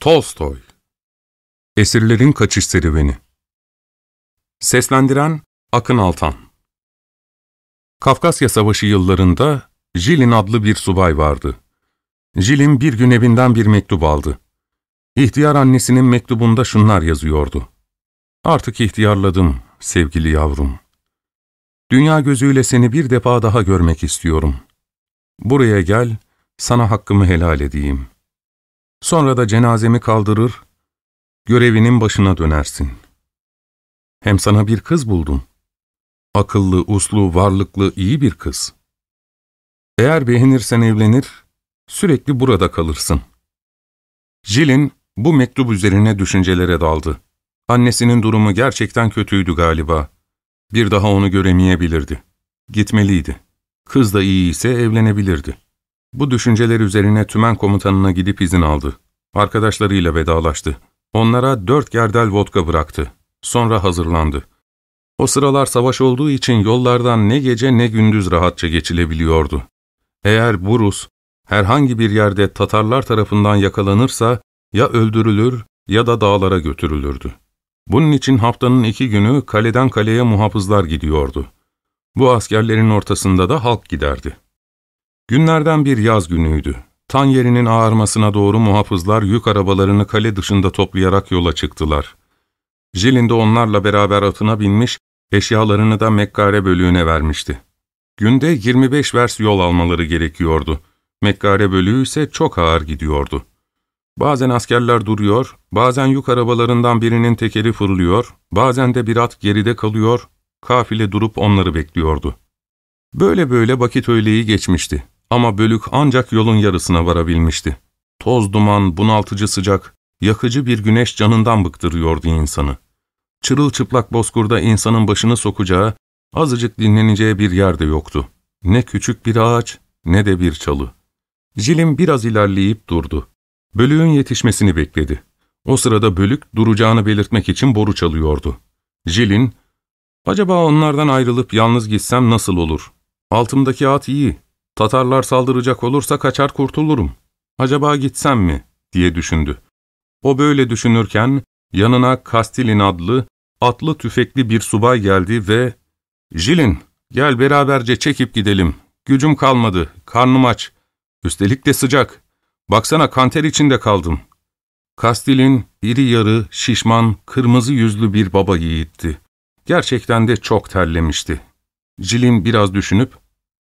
Tolstoy Esirlerin Kaçış Serüveni Seslendiren Akın Altan Kafkasya Savaşı yıllarında Jilin adlı bir subay vardı. Jilin bir gün evinden bir mektup aldı. İhtiyar annesinin mektubunda şunlar yazıyordu. Artık ihtiyarladım sevgili yavrum. Dünya gözüyle seni bir defa daha görmek istiyorum. Buraya gel, sana hakkımı helal edeyim. Sonra da cenazemi kaldırır, görevinin başına dönersin. Hem sana bir kız buldum. Akıllı, uslu, varlıklı, iyi bir kız. Eğer beğenirsen evlenir, sürekli burada kalırsın. Jill'in bu mektup üzerine düşüncelere daldı. Annesinin durumu gerçekten kötüydü galiba. Bir daha onu göremeyebilirdi. Gitmeliydi. Kız da iyi ise evlenebilirdi. Bu düşünceler üzerine tümen komutanına gidip izin aldı. Arkadaşlarıyla vedalaştı. Onlara dört gerdel vodka bıraktı. Sonra hazırlandı. O sıralar savaş olduğu için yollardan ne gece ne gündüz rahatça geçilebiliyordu. Eğer Burus herhangi bir yerde Tatarlar tarafından yakalanırsa ya öldürülür ya da dağlara götürülürdü. Bunun için haftanın iki günü kaleden kaleye muhafızlar gidiyordu. Bu askerlerin ortasında da halk giderdi. Günlerden bir yaz günüydü. Tan yerinin ağarmasına doğru muhafızlar yük arabalarını kale dışında toplayarak yola çıktılar. Jilin de onlarla beraber atına binmiş, eşyalarını da Mekkare bölüğüne vermişti. Günde 25 vers yol almaları gerekiyordu. Mekkare bölüğü ise çok ağır gidiyordu. Bazen askerler duruyor, bazen yük arabalarından birinin tekeri fırlıyor, bazen de bir at geride kalıyor, kafile durup onları bekliyordu. Böyle böyle vakit öğleyi geçmişti. Ama bölük ancak yolun yarısına varabilmişti. Toz duman, bunaltıcı sıcak, yakıcı bir güneş canından bıktırıyordu insanı. Çırılçıplak bozkurda insanın başını sokacağı, azıcık dinleneceği bir yerde yoktu. Ne küçük bir ağaç, ne de bir çalı. Jilim biraz ilerleyip durdu. Bölüğün yetişmesini bekledi. O sırada bölük duracağını belirtmek için boru çalıyordu. Jilin, ''Acaba onlardan ayrılıp yalnız gitsem nasıl olur? Altımdaki at iyi, Tatarlar saldıracak olursa kaçar kurtulurum. Acaba gitsem mi? diye düşündü. O böyle düşünürken yanına Kastilin adlı atlı tüfekli bir subay geldi ve ''Jilin, gel beraberce çekip gidelim. Gücüm kalmadı, karnım aç. Üstelik de sıcak. Baksana kanter içinde kaldım.'' Kastilin iri yarı, şişman, kırmızı yüzlü bir baba yiğitti. Gerçekten de çok terlemişti. Jilin biraz düşünüp,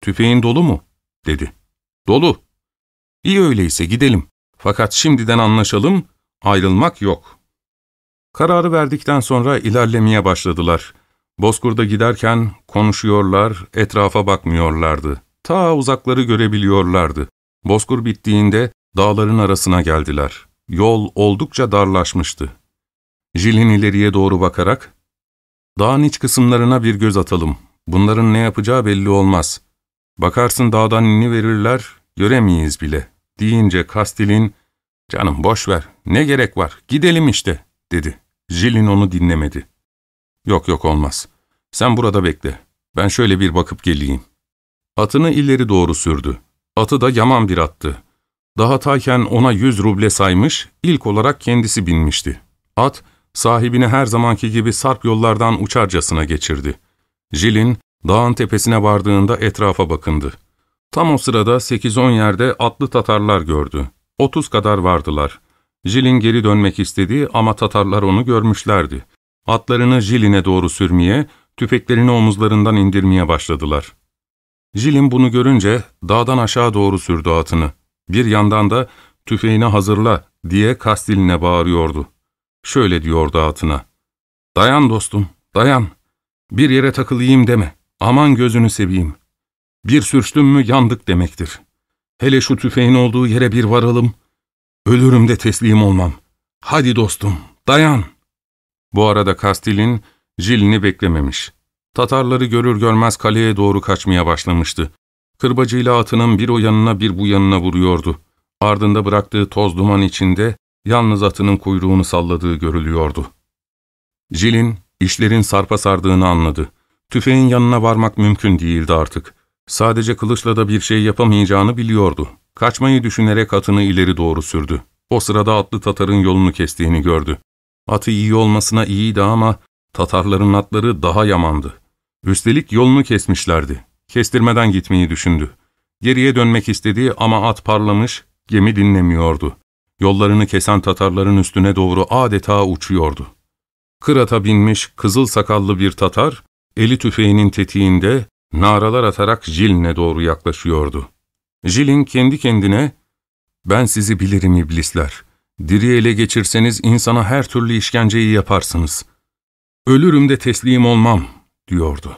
''Tüfeğin dolu mu?'' dedi. ''Dolu. İyi öyleyse gidelim. Fakat şimdiden anlaşalım, ayrılmak yok.'' Kararı verdikten sonra ilerlemeye başladılar. Bozkur'da giderken konuşuyorlar, etrafa bakmıyorlardı. Ta uzakları görebiliyorlardı. Bozkur bittiğinde dağların arasına geldiler. Yol oldukça darlaşmıştı. Jilin ileriye doğru bakarak, ''Dağın iç kısımlarına bir göz atalım. Bunların ne yapacağı belli olmaz. Bakarsın dağdan inni verirler, göremeyiz bile, deyince Kastil'in, ''Canım boş ver, ne gerek var, gidelim işte.'' dedi. Jilin onu dinlemedi. ''Yok yok olmaz. Sen burada bekle. Ben şöyle bir bakıp geleyim.'' Atını ileri doğru sürdü. Atı da yaman bir attı. Daha tayken ona yüz ruble saymış, ilk olarak kendisi binmişti. At, sahibini her zamanki gibi sarp yollardan uçarcasına geçirdi. Jilin, Dağın tepesine vardığında etrafa bakındı. Tam o sırada 8-10 yerde atlı Tatarlar gördü. 30 kadar vardılar. Jilin geri dönmek istedi ama Tatarlar onu görmüşlerdi. Atlarını Jilin'e doğru sürmeye, tüfeklerini omuzlarından indirmeye başladılar. Jilin bunu görünce dağdan aşağı doğru sürdü atını. Bir yandan da tüfeğini hazırla diye Kastiline bağırıyordu. Şöyle diyordu atına. Dayan dostum, dayan. Bir yere takılayım deme. Aman gözünü seveyim. Bir sürçtüm mü yandık demektir. Hele şu tüfeğin olduğu yere bir varalım. Ölürüm de teslim olmam. Hadi dostum, dayan. Bu arada Kastil'in Jil'ini beklememiş. Tatarları görür görmez kaleye doğru kaçmaya başlamıştı. Kırbacıyla atının bir o yanına bir bu yanına vuruyordu. Ardında bıraktığı toz duman içinde yalnız atının kuyruğunu salladığı görülüyordu. Jil'in işlerin sarpa sardığını anladı. Tüfeğin yanına varmak mümkün değildi artık. Sadece kılıçla da bir şey yapamayacağını biliyordu. Kaçmayı düşünerek atını ileri doğru sürdü. O sırada atlı Tatar'ın yolunu kestiğini gördü. Atı iyi olmasına iyiydi ama Tatarların atları daha yamandı. Üstelik yolunu kesmişlerdi. Kestirmeden gitmeyi düşündü. Geriye dönmek istedi ama at parlamış, gemi dinlemiyordu. Yollarını kesen Tatarların üstüne doğru adeta uçuyordu. Kırata binmiş kızıl sakallı bir Tatar, eli tüfeğinin tetiğinde naralar atarak Jil'ne doğru yaklaşıyordu. Jil'in kendi kendine, ''Ben sizi bilirim iblisler. Diri ele geçirseniz insana her türlü işkenceyi yaparsınız. Ölürüm de teslim olmam.'' diyordu.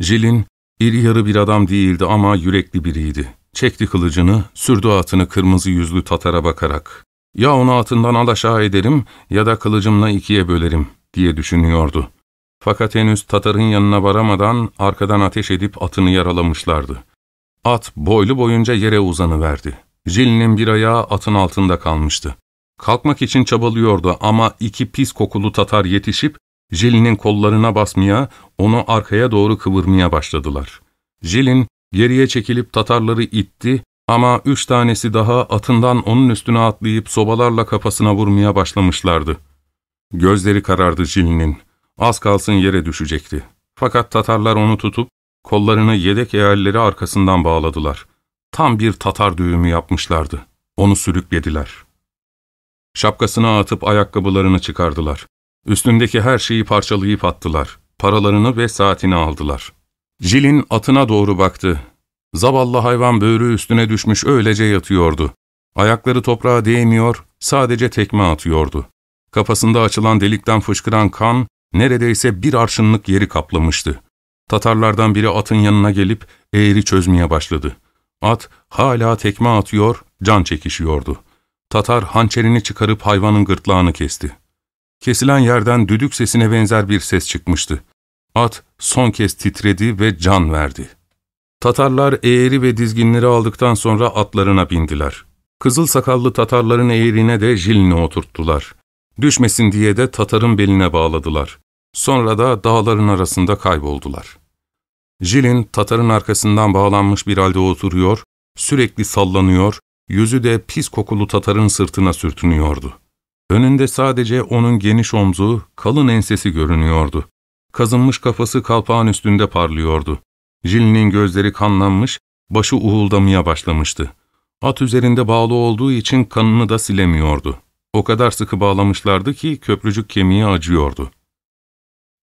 Jil'in iri yarı bir adam değildi ama yürekli biriydi. Çekti kılıcını, sürdü atını kırmızı yüzlü Tatar'a bakarak. ''Ya onu atından alaşağı ederim ya da kılıcımla ikiye bölerim.'' diye düşünüyordu. Fakat henüz Tatar'ın yanına varamadan arkadan ateş edip atını yaralamışlardı. At boylu boyunca yere uzanıverdi. Jil'nin bir ayağı atın altında kalmıştı. Kalkmak için çabalıyordu ama iki pis kokulu Tatar yetişip Jil'nin kollarına basmaya, onu arkaya doğru kıvırmaya başladılar. Jil'in geriye çekilip Tatarları itti ama üç tanesi daha atından onun üstüne atlayıp sobalarla kafasına vurmaya başlamışlardı. Gözleri karardı Jil'nin. Az kalsın yere düşecekti. Fakat Tatarlar onu tutup kollarını yedek eğerleri arkasından bağladılar. Tam bir Tatar düğümü yapmışlardı. Onu sürüklediler. Şapkasını atıp ayakkabılarını çıkardılar. Üstündeki her şeyi parçalayıp attılar. Paralarını ve saatini aldılar. Jil'in atına doğru baktı. Zavallı hayvan böğrü üstüne düşmüş öylece yatıyordu. Ayakları toprağa değmiyor, sadece tekme atıyordu. Kafasında açılan delikten fışkıran kan, neredeyse bir arşınlık yeri kaplamıştı. Tatarlardan biri atın yanına gelip eğri çözmeye başladı. At hala tekme atıyor, can çekişiyordu. Tatar hançerini çıkarıp hayvanın gırtlağını kesti. Kesilen yerden düdük sesine benzer bir ses çıkmıştı. At son kez titredi ve can verdi. Tatarlar eğri ve dizginleri aldıktan sonra atlarına bindiler. Kızıl sakallı Tatarların eğrine de jilini oturttular. Düşmesin diye de Tatar'ın beline bağladılar. Sonra da dağların arasında kayboldular. Jilin Tatar'ın arkasından bağlanmış bir halde oturuyor, sürekli sallanıyor, yüzü de pis kokulu Tatar'ın sırtına sürtünüyordu. Önünde sadece onun geniş omzu, kalın ensesi görünüyordu. Kazınmış kafası kalpağın üstünde parlıyordu. Jilin'in gözleri kanlanmış, başı uğuldamaya başlamıştı. At üzerinde bağlı olduğu için kanını da silemiyordu. O kadar sıkı bağlamışlardı ki köprücük kemiği acıyordu.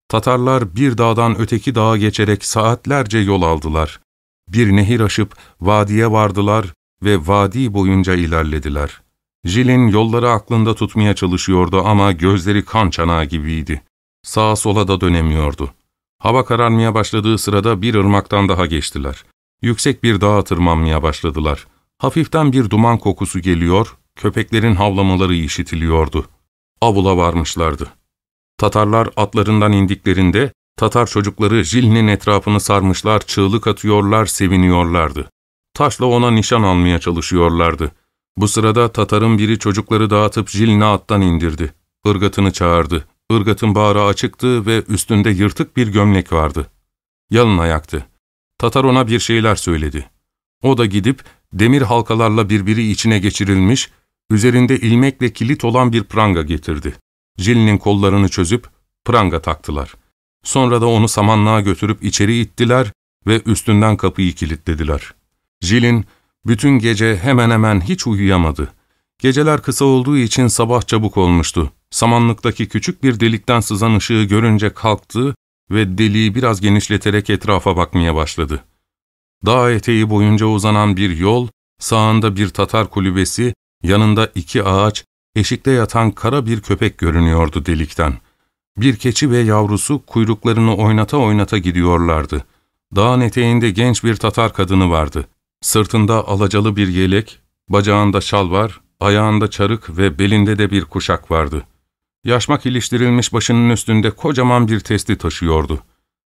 Tatarlar bir dağdan öteki dağa geçerek saatlerce yol aldılar. Bir nehir aşıp vadiye vardılar ve vadi boyunca ilerlediler. Jil'in yolları aklında tutmaya çalışıyordu ama gözleri kan çanağı gibiydi. Sağa sola da dönemiyordu. Hava kararmaya başladığı sırada bir ırmaktan daha geçtiler. Yüksek bir dağa tırmanmaya başladılar. Hafiften bir duman kokusu geliyor, köpeklerin havlamaları işitiliyordu. Avula varmışlardı. Tatarlar atlarından indiklerinde, Tatar çocukları Jil'nin etrafını sarmışlar, çığlık atıyorlar, seviniyorlardı. Taşla ona nişan almaya çalışıyorlardı. Bu sırada Tatar'ın biri çocukları dağıtıp Jil'ni attan indirdi. Irgatını çağırdı. Irgatın bağrı açıktı ve üstünde yırtık bir gömlek vardı. Yalın ayaktı. Tatar ona bir şeyler söyledi. O da gidip demir halkalarla birbiri içine geçirilmiş, üzerinde ilmekle kilit olan bir pranga getirdi. Jil'nin kollarını çözüp pranga taktılar. Sonra da onu samanlığa götürüp içeri ittiler ve üstünden kapıyı kilitlediler. Jil'in bütün gece hemen hemen hiç uyuyamadı. Geceler kısa olduğu için sabah çabuk olmuştu. Samanlıktaki küçük bir delikten sızan ışığı görünce kalktı ve deliği biraz genişleterek etrafa bakmaya başladı. Dağ eteği boyunca uzanan bir yol, sağında bir Tatar kulübesi, yanında iki ağaç, eşikte yatan kara bir köpek görünüyordu delikten. Bir keçi ve yavrusu kuyruklarını oynata oynata gidiyorlardı. Dağın eteğinde genç bir Tatar kadını vardı. Sırtında alacalı bir yelek, bacağında şal var, ayağında çarık ve belinde de bir kuşak vardı. Yaşmak iliştirilmiş başının üstünde kocaman bir testi taşıyordu.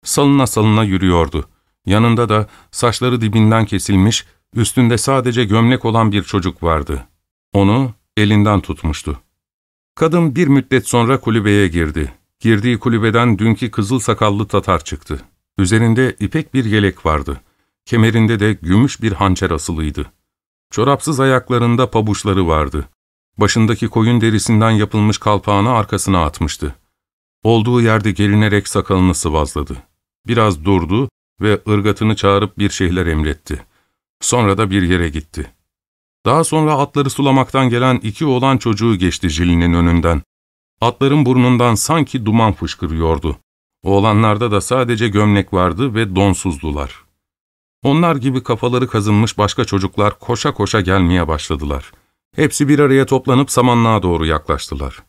Salına salına yürüyordu. Yanında da saçları dibinden kesilmiş, üstünde sadece gömlek olan bir çocuk vardı. Onu elinden tutmuştu. Kadın bir müddet sonra kulübeye girdi. Girdiği kulübeden dünkü kızıl sakallı Tatar çıktı. Üzerinde ipek bir yelek vardı. Kemerinde de gümüş bir hançer asılıydı. Çorapsız ayaklarında pabuçları vardı. Başındaki koyun derisinden yapılmış kalpağını arkasına atmıştı. Olduğu yerde gelinerek sakalını sıvazladı. Biraz durdu ve ırgatını çağırıp bir şeyler emretti. Sonra da bir yere gitti. Daha sonra atları sulamaktan gelen iki oğlan çocuğu geçti Jil'in önünden. Atların burnundan sanki duman fışkırıyordu. Oğlanlarda da sadece gömlek vardı ve donsuzdular. Onlar gibi kafaları kazınmış başka çocuklar koşa koşa gelmeye başladılar. Hepsi bir araya toplanıp samanlığa doğru yaklaştılar.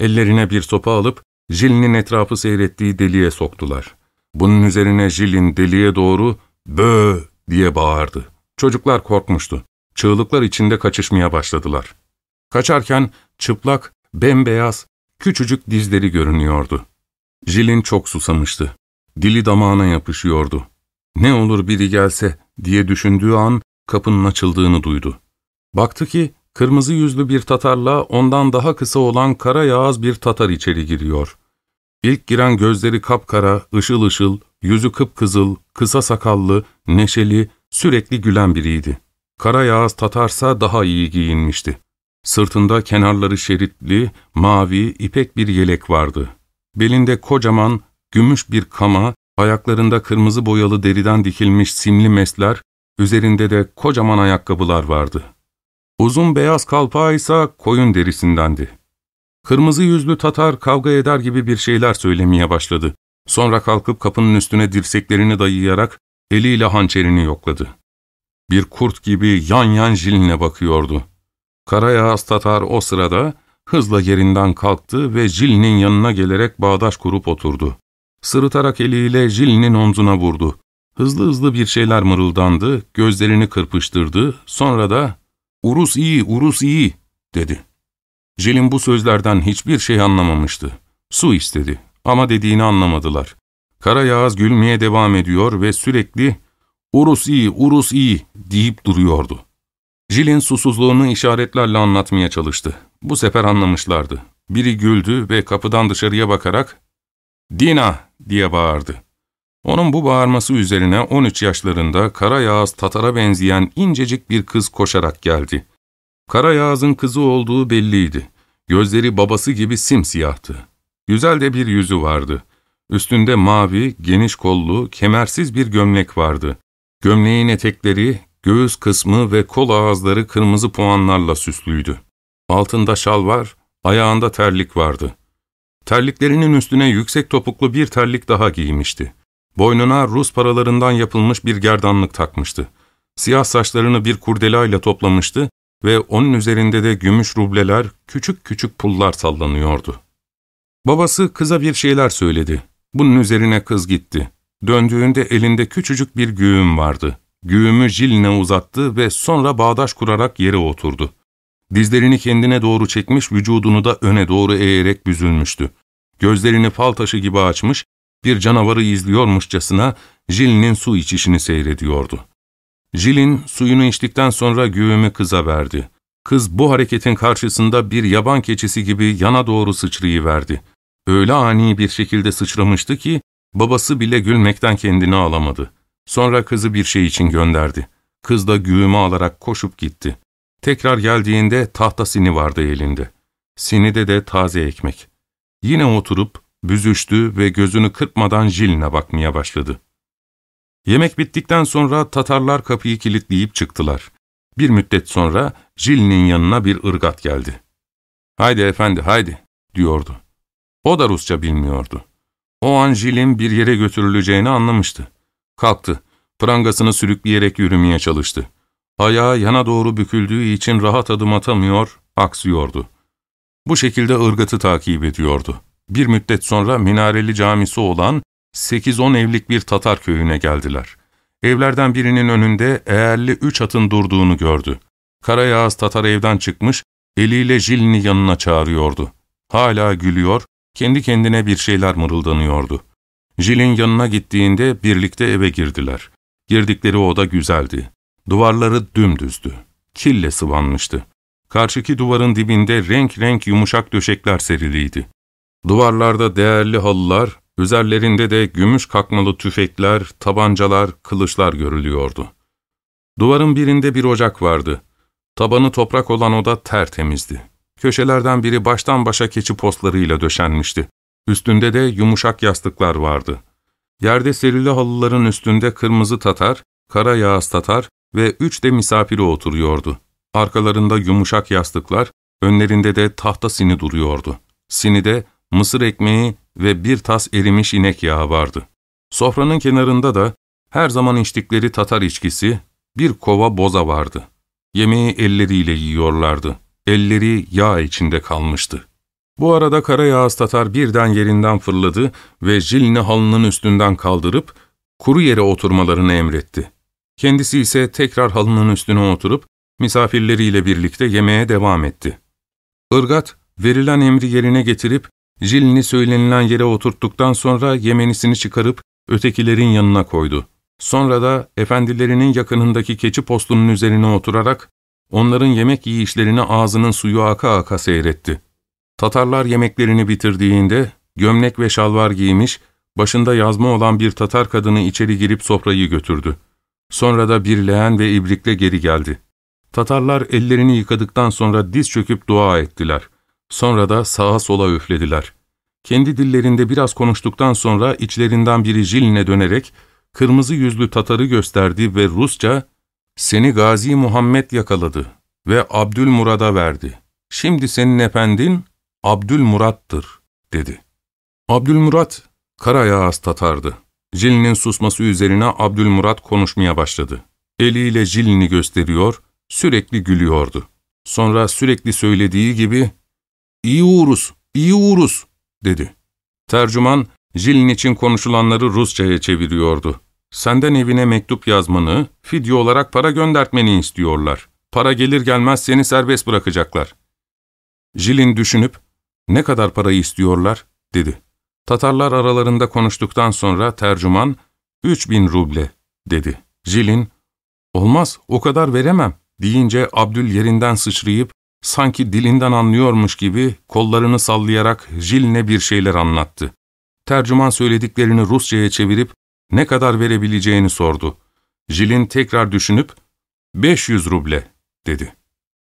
Ellerine bir sopa alıp Jil'in etrafı seyrettiği deliğe soktular. Bunun üzerine Jil'in deliğe doğru ''Bö!'' diye bağırdı. Çocuklar korkmuştu. Çığlıklar içinde kaçışmaya başladılar. Kaçarken çıplak, bembeyaz, küçücük dizleri görünüyordu. Jil'in çok susamıştı. Dili damağına yapışıyordu. Ne olur biri gelse diye düşündüğü an kapının açıldığını duydu. Baktı ki kırmızı yüzlü bir Tatarla ondan daha kısa olan kara yağız bir Tatar içeri giriyor. İlk giren gözleri kapkara, ışıl ışıl, yüzü kıpkızıl, kısa sakallı, neşeli, sürekli gülen biriydi. Kara yağız Tatarsa daha iyi giyinmişti. Sırtında kenarları şeritli, mavi, ipek bir yelek vardı. Belinde kocaman, gümüş bir kama, ayaklarında kırmızı boyalı deriden dikilmiş simli mesler, üzerinde de kocaman ayakkabılar vardı. Uzun beyaz kalpağı ise koyun derisindendi. Kırmızı yüzlü Tatar kavga eder gibi bir şeyler söylemeye başladı. Sonra kalkıp kapının üstüne dirseklerini dayayarak eliyle hançerini yokladı. Bir kurt gibi yan yan Jilin'e bakıyordu. Karayağız Tatar o sırada hızla yerinden kalktı ve Jilin'in yanına gelerek bağdaş kurup oturdu. Sırıtarak eliyle Jilin'in omzuna vurdu. Hızlı hızlı bir şeyler mırıldandı, gözlerini kırpıştırdı, sonra da ''Urus iyi, Urus iyi'' dedi. Jilin bu sözlerden hiçbir şey anlamamıştı. Su istedi ama dediğini anlamadılar. Kara Yağız gülmeye devam ediyor ve sürekli ''Urus iyi, Urus iyi'' deyip duruyordu. Jilin susuzluğunu işaretlerle anlatmaya çalıştı. Bu sefer anlamışlardı. Biri güldü ve kapıdan dışarıya bakarak ''Dina!'' diye bağırdı. Onun bu bağırması üzerine 13 yaşlarında kara yağız Tatar'a benzeyen incecik bir kız koşarak geldi. Kara yağızın kızı olduğu belliydi. Gözleri babası gibi simsiyahtı. Güzel de bir yüzü vardı. Üstünde mavi, geniş kollu, kemersiz bir gömlek vardı. Gömleğin etekleri, göğüs kısmı ve kol ağızları kırmızı puanlarla süslüydü. Altında şal var, ayağında terlik vardı. Terliklerinin üstüne yüksek topuklu bir terlik daha giymişti. Boynuna Rus paralarından yapılmış bir gerdanlık takmıştı. Siyah saçlarını bir kurdelayla toplamıştı ve onun üzerinde de gümüş rubleler, küçük küçük pullar sallanıyordu. Babası kıza bir şeyler söyledi. Bunun üzerine kız gitti. Döndüğünde elinde küçücük bir güğüm vardı. Güğümü Jilin'e uzattı ve sonra bağdaş kurarak yere oturdu. Dizlerini kendine doğru çekmiş, vücudunu da öne doğru eğerek büzülmüştü. Gözlerini fal taşı gibi açmış, bir canavarı izliyormuşçasına Jilin'in su içişini seyrediyordu. Jilin suyunu içtikten sonra güğümü kıza verdi. Kız bu hareketin karşısında bir yaban keçisi gibi yana doğru sıçrayıverdi. Öyle ani bir şekilde sıçramıştı ki babası bile gülmekten kendini alamadı. Sonra kızı bir şey için gönderdi. Kız da güğümü alarak koşup gitti. Tekrar geldiğinde tahta sini vardı elinde. Sinide de taze ekmek. Yine oturup büzüştü ve gözünü kırpmadan Jilin'e bakmaya başladı. Yemek bittikten sonra Tatarlar kapıyı kilitleyip çıktılar. Bir müddet sonra Jilin'in yanına bir ırgat geldi. ''Haydi efendi, haydi.'' diyordu. O da Rusça bilmiyordu. O an Jilin bir yere götürüleceğini anlamıştı. Kalktı, prangasını sürükleyerek yürümeye çalıştı. Ayağı yana doğru büküldüğü için rahat adım atamıyor, aksıyordu. Bu şekilde ırgatı takip ediyordu. Bir müddet sonra minareli camisi olan 8-10 evlik bir Tatar köyüne geldiler. Evlerden birinin önünde eğerli üç atın durduğunu gördü. Karayağız Tatar evden çıkmış, eliyle Jilin'i yanına çağırıyordu. Hala gülüyor, kendi kendine bir şeyler mırıldanıyordu. Jilin yanına gittiğinde birlikte eve girdiler. Girdikleri oda güzeldi. Duvarları dümdüzdü. Kille sıvanmıştı. Karşıki duvarın dibinde renk renk yumuşak döşekler seriliydi. Duvarlarda değerli halılar, üzerlerinde de gümüş kakmalı tüfekler, tabancalar, kılıçlar görülüyordu. Duvarın birinde bir ocak vardı. Tabanı toprak olan oda tertemizdi. Köşelerden biri baştan başa keçi postlarıyla döşenmişti. Üstünde de yumuşak yastıklar vardı. Yerde serili halıların üstünde kırmızı tatar, kara yağız tatar ve üç de misafiri oturuyordu. Arkalarında yumuşak yastıklar, önlerinde de tahta sini duruyordu. Sinide mısır ekmeği ve bir tas erimiş inek yağı vardı. Sofranın kenarında da her zaman içtikleri Tatar içkisi, bir kova boza vardı. Yemeği elleriyle yiyorlardı. Elleri yağ içinde kalmıştı. Bu arada kara yağız Tatar birden yerinden fırladı ve jilini halının üstünden kaldırıp kuru yere oturmalarını emretti. Kendisi ise tekrar halının üstüne oturup misafirleriyle birlikte yemeğe devam etti. Irgat, verilen emri yerine getirip jilini söylenilen yere oturttuktan sonra yemenisini çıkarıp ötekilerin yanına koydu. Sonra da efendilerinin yakınındaki keçi postunun üzerine oturarak onların yemek yiyişlerini ağzının suyu aka aka seyretti. Tatarlar yemeklerini bitirdiğinde gömlek ve şalvar giymiş, başında yazma olan bir Tatar kadını içeri girip sofrayı götürdü. Sonra da bir leğen ve ibrikle geri geldi. Tatarlar ellerini yıkadıktan sonra diz çöküp dua ettiler. Sonra da sağa sola üflediler. Kendi dillerinde biraz konuştuktan sonra içlerinden biri Jilin'e dönerek kırmızı yüzlü Tatar'ı gösterdi ve Rusça ''Seni Gazi Muhammed yakaladı ve Abdülmurad'a verdi. Şimdi senin efendin Abdülmurat'tır.'' dedi. Abdülmurat, Karayağız Tatar'dı. Jilin'in susması üzerine Abdülmurat konuşmaya başladı. Eliyle Jilin'i gösteriyor, sürekli gülüyordu. Sonra sürekli söylediği gibi ''İyi uğrus, iyi uğrus'' dedi. Tercüman, Jilin için konuşulanları Rusça'ya çeviriyordu. Senden evine mektup yazmanı, fidye olarak para göndertmeni istiyorlar. Para gelir gelmez seni serbest bırakacaklar. Jilin düşünüp, ne kadar parayı istiyorlar, dedi. Tatarlar aralarında konuştuktan sonra tercüman, üç bin ruble, dedi. Jilin, olmaz, o kadar veremem, deyince Abdül yerinden sıçrayıp, sanki dilinden anlıyormuş gibi kollarını sallayarak Jilin'e bir şeyler anlattı. Tercüman söylediklerini Rusça'ya çevirip ne kadar verebileceğini sordu. Jilin tekrar düşünüp, ''500 ruble'' dedi.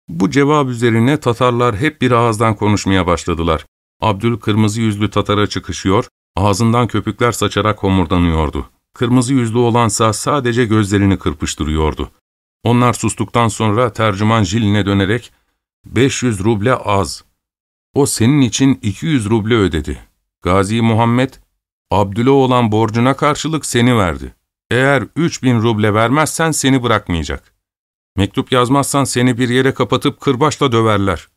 Bu cevap üzerine Tatarlar hep bir ağızdan konuşmaya başladılar. Abdül kırmızı yüzlü Tatar'a çıkışıyor, ağzından köpükler saçarak homurdanıyordu. Kırmızı yüzlü olansa sadece gözlerini kırpıştırıyordu. Onlar sustuktan sonra tercüman Jilin'e dönerek, ''500 ruble az. O senin için 200 ruble ödedi. Gazi Muhammed, Abdül'e olan borcuna karşılık seni verdi. Eğer 3000 ruble vermezsen seni bırakmayacak. Mektup yazmazsan seni bir yere kapatıp kırbaçla döverler.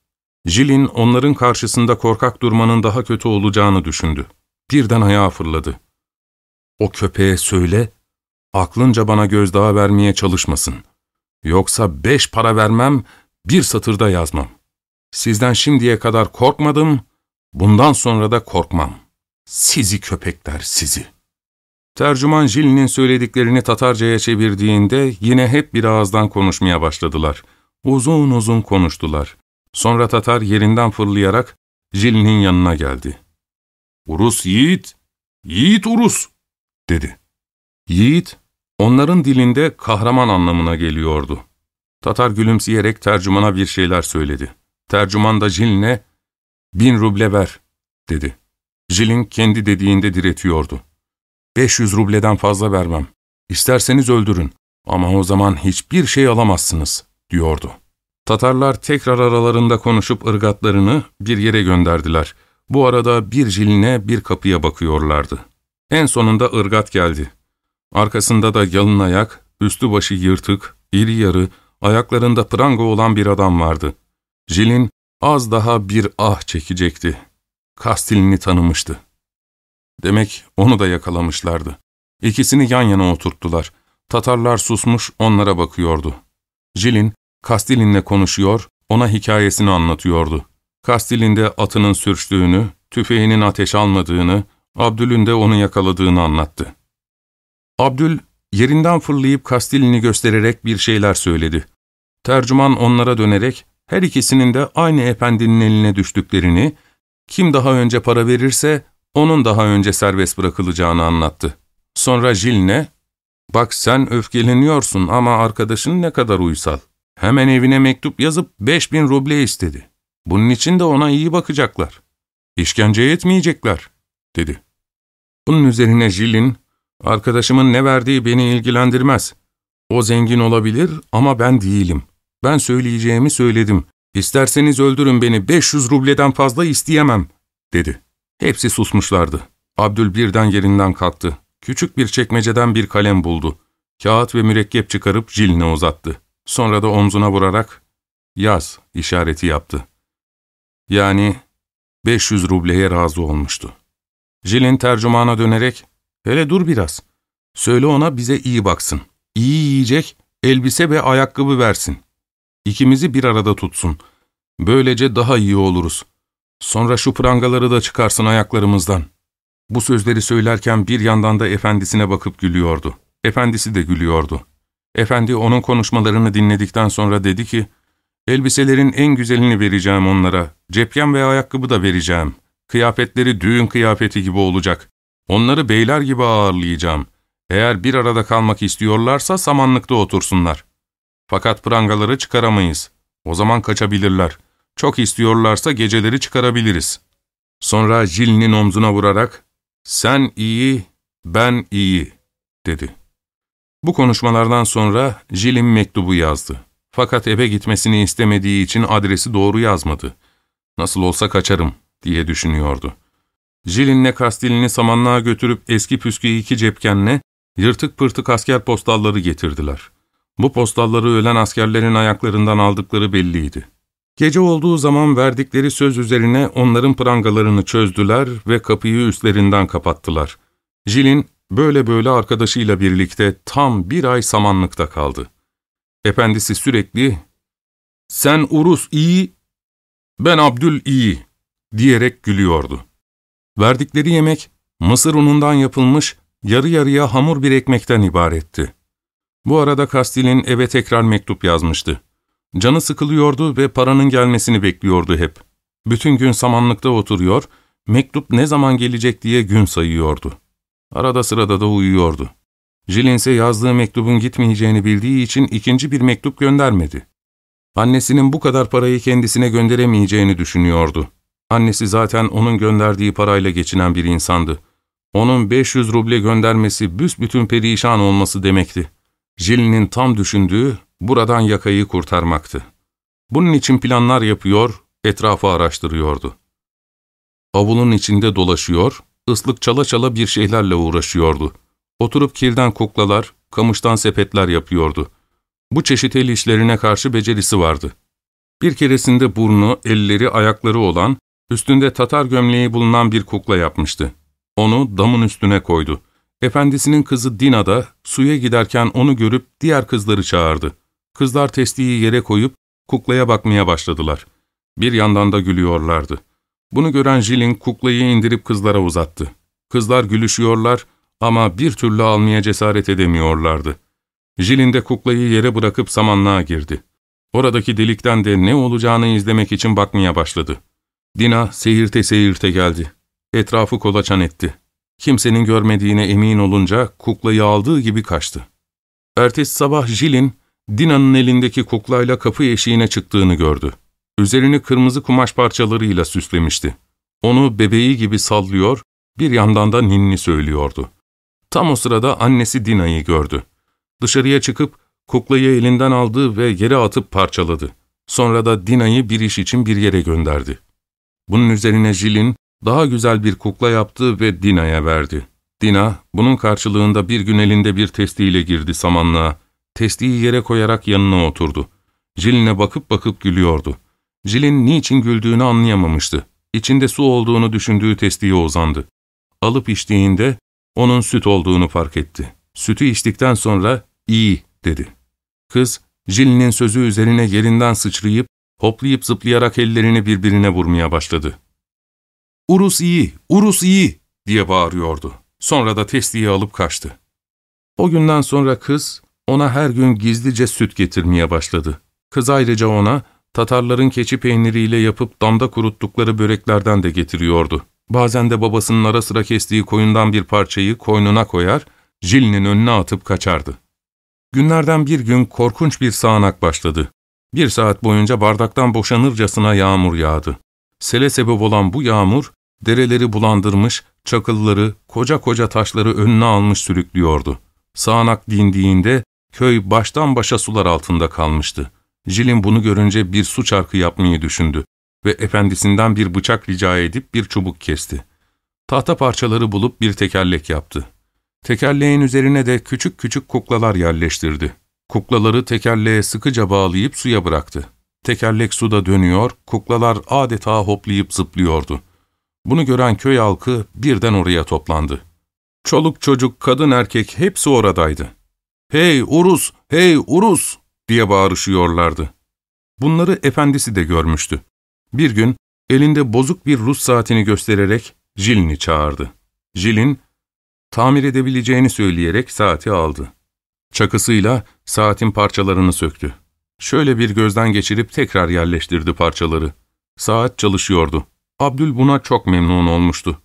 Jilin onların karşısında korkak durmanın daha kötü olacağını düşündü. Birden ayağa fırladı. O köpeğe söyle, aklınca bana gözdağı vermeye çalışmasın. Yoksa beş para vermem, bir satırda yazmam. Sizden şimdiye kadar korkmadım, bundan sonra da korkmam. Sizi köpekler sizi. Tercüman Jil'nin söylediklerini Tatarca'ya çevirdiğinde yine hep bir ağızdan konuşmaya başladılar. Uzun uzun konuştular. Sonra Tatar yerinden fırlayarak Jil'nin yanına geldi. ''Urus yiğit, yiğit Urus!'' dedi. Yiğit, onların dilinde kahraman anlamına geliyordu. Tatar gülümseyerek tercümana bir şeyler söyledi. Tercüman da Jil'ne ''Bin ruble ver'' dedi. Jilin kendi dediğinde diretiyordu. 500 rubleden fazla vermem. İsterseniz öldürün ama o zaman hiçbir şey alamazsınız, diyordu. Tatarlar tekrar aralarında konuşup ırgatlarını bir yere gönderdiler. Bu arada bir jiline bir kapıya bakıyorlardı. En sonunda ırgat geldi. Arkasında da yalın ayak, üstü başı yırtık, iri yarı, ayaklarında pranga olan bir adam vardı. Jilin az daha bir ah çekecekti. Kastilini tanımıştı. Demek onu da yakalamışlardı. İkisini yan yana oturttular. Tatarlar susmuş onlara bakıyordu. Jilin, Kastilin'le konuşuyor, ona hikayesini anlatıyordu. Kastilin de atının sürçtüğünü, tüfeğinin ateş almadığını, Abdül'ün de onu yakaladığını anlattı. Abdül, yerinden fırlayıp Kastilin'i göstererek bir şeyler söyledi. Tercüman onlara dönerek, her ikisinin de aynı efendinin eline düştüklerini, kim daha önce para verirse onun daha önce serbest bırakılacağını anlattı. Sonra Jilne, ''Bak sen öfkeleniyorsun ama arkadaşın ne kadar uysal. Hemen evine mektup yazıp 5000 ruble istedi. Bunun için de ona iyi bakacaklar. İşkence etmeyecekler, dedi. Bunun üzerine Jill'in, arkadaşımın ne verdiği beni ilgilendirmez. O zengin olabilir ama ben değilim. Ben söyleyeceğimi söyledim. İsterseniz öldürün beni, 500 rubleden fazla isteyemem, dedi. Hepsi susmuşlardı. Abdül birden yerinden kalktı. Küçük bir çekmeceden bir kalem buldu. Kağıt ve mürekkep çıkarıp Jill'ine uzattı. Sonra da omzuna vurarak, yaz işareti yaptı. Yani 500 rubleye razı olmuştu. Jill'in tercümana dönerek, hele dur biraz. Söyle ona bize iyi baksın. İyi yiyecek, elbise ve ayakkabı versin. İkimizi bir arada tutsun. Böylece daha iyi oluruz. Sonra şu prangaları da çıkarsın ayaklarımızdan. Bu sözleri söylerken bir yandan da efendisine bakıp gülüyordu. Efendisi de gülüyordu. Efendi onun konuşmalarını dinledikten sonra dedi ki, ''Elbiselerin en güzelini vereceğim onlara, cepken ve ayakkabı da vereceğim. Kıyafetleri düğün kıyafeti gibi olacak. Onları beyler gibi ağırlayacağım. Eğer bir arada kalmak istiyorlarsa samanlıkta otursunlar. Fakat prangaları çıkaramayız. O zaman kaçabilirler. Çok istiyorlarsa geceleri çıkarabiliriz.'' Sonra Jil'nin omzuna vurarak, ''Sen iyi, ben iyi.'' dedi. Bu konuşmalardan sonra Jil'in mektubu yazdı. Fakat eve gitmesini istemediği için adresi doğru yazmadı. Nasıl olsa kaçarım diye düşünüyordu. Jil'in ne kastilini samanlığa götürüp eski püskü iki cepkenle yırtık pırtık asker postalları getirdiler. Bu postalları ölen askerlerin ayaklarından aldıkları belliydi. Gece olduğu zaman verdikleri söz üzerine onların prangalarını çözdüler ve kapıyı üstlerinden kapattılar. Jil'in böyle böyle arkadaşıyla birlikte tam bir ay samanlıkta kaldı. Efendisi sürekli, ''Sen Urus iyi, ben Abdül iyi.'' diyerek gülüyordu. Verdikleri yemek, mısır unundan yapılmış, yarı yarıya hamur bir ekmekten ibaretti. Bu arada Kastil'in eve tekrar mektup yazmıştı. Canı sıkılıyordu ve paranın gelmesini bekliyordu hep. Bütün gün samanlıkta oturuyor, mektup ne zaman gelecek diye gün sayıyordu. Arada sırada da uyuyordu. Jilin ise yazdığı mektubun gitmeyeceğini bildiği için ikinci bir mektup göndermedi. Annesinin bu kadar parayı kendisine gönderemeyeceğini düşünüyordu. Annesi zaten onun gönderdiği parayla geçinen bir insandı. Onun 500 ruble göndermesi büsbütün perişan olması demekti. Jilin'in tam düşündüğü buradan yakayı kurtarmaktı. Bunun için planlar yapıyor, etrafı araştırıyordu. Avulun içinde dolaşıyor, ıslık çala çala bir şeylerle uğraşıyordu. Oturup kirden kuklalar, kamıştan sepetler yapıyordu. Bu çeşit el işlerine karşı becerisi vardı. Bir keresinde burnu, elleri, ayakları olan, üstünde Tatar gömleği bulunan bir kukla yapmıştı. Onu damın üstüne koydu. Efendisinin kızı Dina da suya giderken onu görüp diğer kızları çağırdı. Kızlar testiyi yere koyup kuklaya bakmaya başladılar. Bir yandan da gülüyorlardı. Bunu gören Jilin kuklayı indirip kızlara uzattı. Kızlar gülüşüyorlar ama bir türlü almaya cesaret edemiyorlardı. Jilin de kuklayı yere bırakıp samanlığa girdi. Oradaki delikten de ne olacağını izlemek için bakmaya başladı. Dina seyirte seyirte geldi. Etrafı kolaçan etti. Kimsenin görmediğine emin olunca kuklayı aldığı gibi kaçtı. Ertesi sabah Jilin, Dina'nın elindeki kuklayla kapı eşiğine çıktığını gördü. Üzerini kırmızı kumaş parçalarıyla süslemişti. Onu bebeği gibi sallıyor, bir yandan da ninni söylüyordu. Tam o sırada annesi Dina'yı gördü. Dışarıya çıkıp kuklayı elinden aldı ve yere atıp parçaladı. Sonra da Dina'yı bir iş için bir yere gönderdi. Bunun üzerine Jilin daha güzel bir kukla yaptı ve Dina'ya verdi. Dina, bunun karşılığında bir gün elinde bir testiyle girdi samanlığa. Testiyi yere koyarak yanına oturdu. Jilin'e bakıp bakıp gülüyordu. Jilin niçin güldüğünü anlayamamıştı. İçinde su olduğunu düşündüğü testiye uzandı. Alıp içtiğinde onun süt olduğunu fark etti. Sütü içtikten sonra iyi dedi. Kız, Jilin'in sözü üzerine yerinden sıçrayıp, hoplayıp zıplayarak ellerini birbirine vurmaya başladı. ''Urus iyi, Urus iyi!'' diye bağırıyordu. Sonra da testiyi alıp kaçtı. O günden sonra kız, ona her gün gizlice süt getirmeye başladı. Kız ayrıca ona, Tatarların keçi peyniriyle yapıp damda kuruttukları böreklerden de getiriyordu. Bazen de babasının ara sıra kestiği koyundan bir parçayı koynuna koyar, Jil'nin önüne atıp kaçardı. Günlerden bir gün korkunç bir sağanak başladı. Bir saat boyunca bardaktan boşanırcasına yağmur yağdı. Sele sebep olan bu yağmur, dereleri bulandırmış, çakılları, koca koca taşları önüne almış sürüklüyordu. Sağanak dindiğinde köy baştan başa sular altında kalmıştı. Jilin bunu görünce bir su çarkı yapmayı düşündü ve efendisinden bir bıçak rica edip bir çubuk kesti. Tahta parçaları bulup bir tekerlek yaptı. Tekerleğin üzerine de küçük küçük kuklalar yerleştirdi. Kuklaları tekerleğe sıkıca bağlayıp suya bıraktı. Tekerlek suda dönüyor, kuklalar adeta hoplayıp zıplıyordu. Bunu gören köy halkı birden oraya toplandı. Çoluk çocuk, kadın erkek hepsi oradaydı. ''Hey Urus, hey Urus!'' diye bağırışıyorlardı. Bunları efendisi de görmüştü. Bir gün elinde bozuk bir Rus saatini göstererek Jilin'i çağırdı. Jilin, tamir edebileceğini söyleyerek saati aldı. Çakısıyla saatin parçalarını söktü. Şöyle bir gözden geçirip tekrar yerleştirdi parçaları. Saat çalışıyordu. Abdül buna çok memnun olmuştu.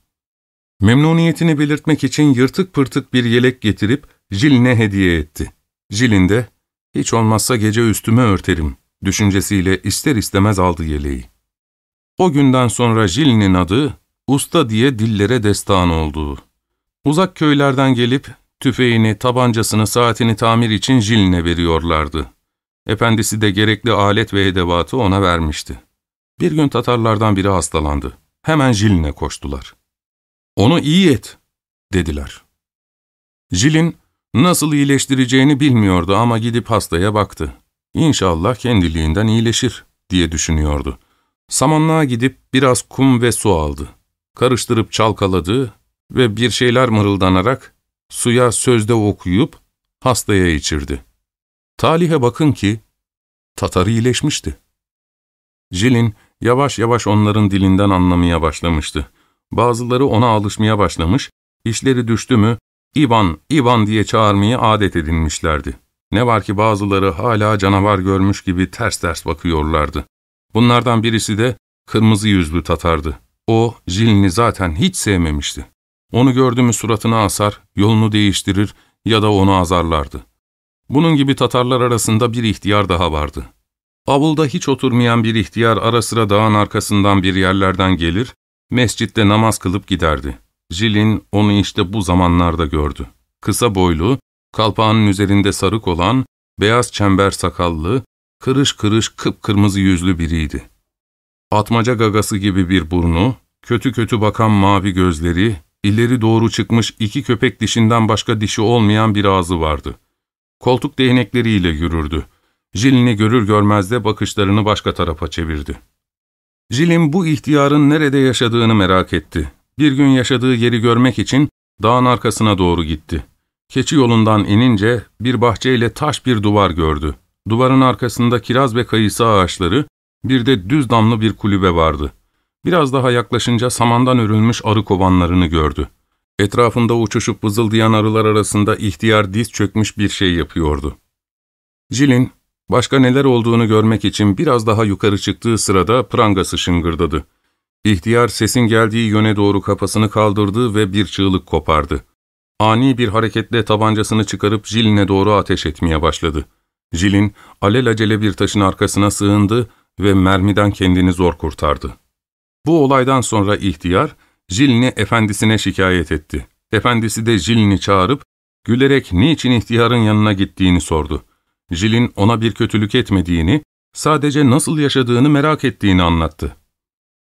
Memnuniyetini belirtmek için yırtık pırtık bir yelek getirip Jilin'e hediye etti. Jilin de, hiç olmazsa gece üstüme örterim, düşüncesiyle ister istemez aldı yeleği. O günden sonra Jilin'in adı, usta diye dillere destan oldu. Uzak köylerden gelip, tüfeğini, tabancasını, saatini tamir için Jilin'e veriyorlardı. Efendisi de gerekli alet ve edevatı ona vermişti. Bir gün Tatarlardan biri hastalandı. Hemen Jilin'e koştular. ''Onu iyi et.'' dediler. Jilin, nasıl iyileştireceğini bilmiyordu ama gidip hastaya baktı. İnşallah kendiliğinden iyileşir diye düşünüyordu. Samanlığa gidip biraz kum ve su aldı. Karıştırıp çalkaladı ve bir şeyler mırıldanarak suya sözde okuyup hastaya içirdi. Talihe bakın ki Tatar iyileşmişti. Jilin yavaş yavaş onların dilinden anlamaya başlamıştı. Bazıları ona alışmaya başlamış, işleri düştü mü İvan, İvan diye çağırmayı adet edinmişlerdi. Ne var ki bazıları hala canavar görmüş gibi ters ters bakıyorlardı. Bunlardan birisi de kırmızı yüzlü Tatardı. O, Jilin'i zaten hiç sevmemişti. Onu gördü mü suratına asar, yolunu değiştirir ya da onu azarlardı. Bunun gibi Tatarlar arasında bir ihtiyar daha vardı. Avulda hiç oturmayan bir ihtiyar ara sıra dağın arkasından bir yerlerden gelir, mescitte namaz kılıp giderdi. Jilin onu işte bu zamanlarda gördü. Kısa boylu, kalpağının üzerinde sarık olan, beyaz çember sakallı, kırış kırış kıpkırmızı yüzlü biriydi. Atmaca gagası gibi bir burnu, kötü kötü bakan mavi gözleri, ileri doğru çıkmış iki köpek dişinden başka dişi olmayan bir ağzı vardı. Koltuk değnekleriyle yürürdü. Jilin'i görür görmez de bakışlarını başka tarafa çevirdi. Jilin bu ihtiyarın nerede yaşadığını merak etti. Bir gün yaşadığı yeri görmek için dağın arkasına doğru gitti. Keçi yolundan inince bir bahçeyle taş bir duvar gördü. Duvarın arkasında kiraz ve kayısı ağaçları, bir de düz damlı bir kulübe vardı. Biraz daha yaklaşınca samandan örülmüş arı kovanlarını gördü. Etrafında uçuşup vızıldayan arılar arasında ihtiyar diz çökmüş bir şey yapıyordu. Jilin, başka neler olduğunu görmek için biraz daha yukarı çıktığı sırada prangası şıngırdadı. İhtiyar sesin geldiği yöne doğru kafasını kaldırdı ve bir çığlık kopardı. Ani bir hareketle tabancasını çıkarıp Jilin'e doğru ateş etmeye başladı. Jilin, alelacele bir taşın arkasına sığındı ve mermiden kendini zor kurtardı. Bu olaydan sonra ihtiyar, Jilin'i efendisine şikayet etti. Efendisi de Jilin'i çağırıp, gülerek niçin ihtiyarın yanına gittiğini sordu. Jilin ona bir kötülük etmediğini, sadece nasıl yaşadığını merak ettiğini anlattı.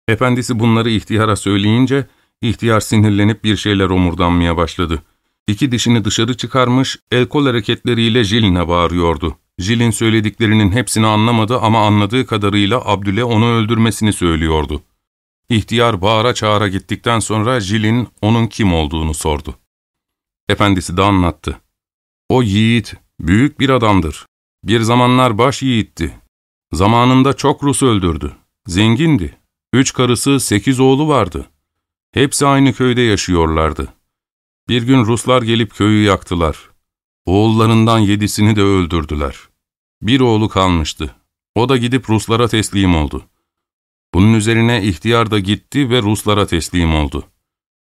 Efendisi bunları ihtiyara söyleyince, ihtiyar sinirlenip bir şeyler omurdanmaya başladı. İki dişini dışarı çıkarmış, el kol hareketleriyle Jilin'e bağırıyordu. Jilin söylediklerinin hepsini anlamadı ama anladığı kadarıyla Abdül'e onu öldürmesini söylüyordu. İhtiyar bağıra çağıra gittikten sonra Jilin onun kim olduğunu sordu. Efendisi de anlattı. O yiğit, büyük bir adamdır. Bir zamanlar baş yiğitti. Zamanında çok Rus öldürdü. Zengindi. Üç karısı, sekiz oğlu vardı. Hepsi aynı köyde yaşıyorlardı. Bir gün Ruslar gelip köyü yaktılar. Oğullarından yedisini de öldürdüler. Bir oğlu kalmıştı. O da gidip Ruslara teslim oldu. Bunun üzerine ihtiyar da gitti ve Ruslara teslim oldu.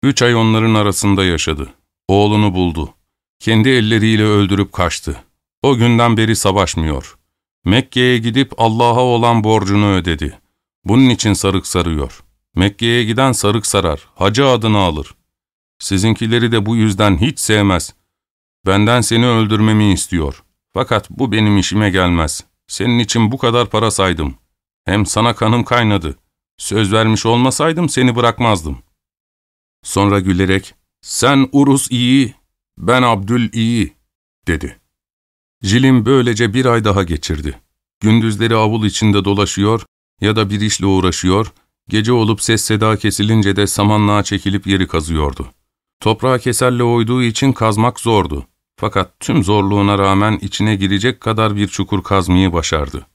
Üç ay onların arasında yaşadı. Oğlunu buldu. Kendi elleriyle öldürüp kaçtı. O günden beri savaşmıyor. Mekke'ye gidip Allah'a olan borcunu ödedi. Bunun için sarık sarıyor. Mekke'ye giden sarık sarar, hacı adını alır. Sizinkileri de bu yüzden hiç sevmez. Benden seni öldürmemi istiyor. Fakat bu benim işime gelmez. Senin için bu kadar para saydım. Hem sana kanım kaynadı. Söz vermiş olmasaydım seni bırakmazdım. Sonra gülerek, sen Urus iyi, ben Abdül iyi, dedi. Jilim böylece bir ay daha geçirdi. Gündüzleri avul içinde dolaşıyor ya da bir işle uğraşıyor, gece olup ses seda kesilince de samanlığa çekilip yeri kazıyordu. Toprağa keserle oyduğu için kazmak zordu. Fakat tüm zorluğuna rağmen içine girecek kadar bir çukur kazmayı başardı.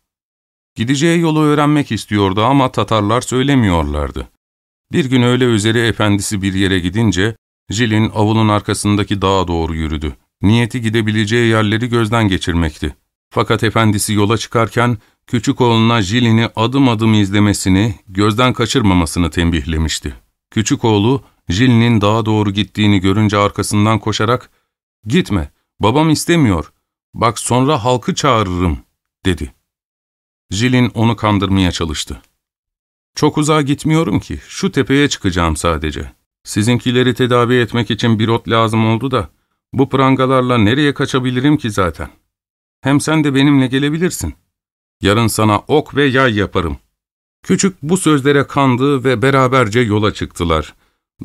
Gideceği yolu öğrenmek istiyordu ama Tatarlar söylemiyorlardı. Bir gün öğle üzeri efendisi bir yere gidince, Jilin avulun arkasındaki dağa doğru yürüdü. Niyeti gidebileceği yerleri gözden geçirmekti. Fakat efendisi yola çıkarken, küçük oğluna Jilin'i adım adım izlemesini, gözden kaçırmamasını tembihlemişti. Küçük oğlu, Jilin'in dağa doğru gittiğini görünce arkasından koşarak, ''Gitme, babam istemiyor, bak sonra halkı çağırırım.'' dedi. Jilin onu kandırmaya çalıştı. ''Çok uzağa gitmiyorum ki, şu tepeye çıkacağım sadece. Sizinkileri tedavi etmek için bir ot lazım oldu da, bu prangalarla nereye kaçabilirim ki zaten? Hem sen de benimle gelebilirsin. Yarın sana ok ve yay yaparım.'' Küçük bu sözlere kandı ve beraberce yola çıktılar.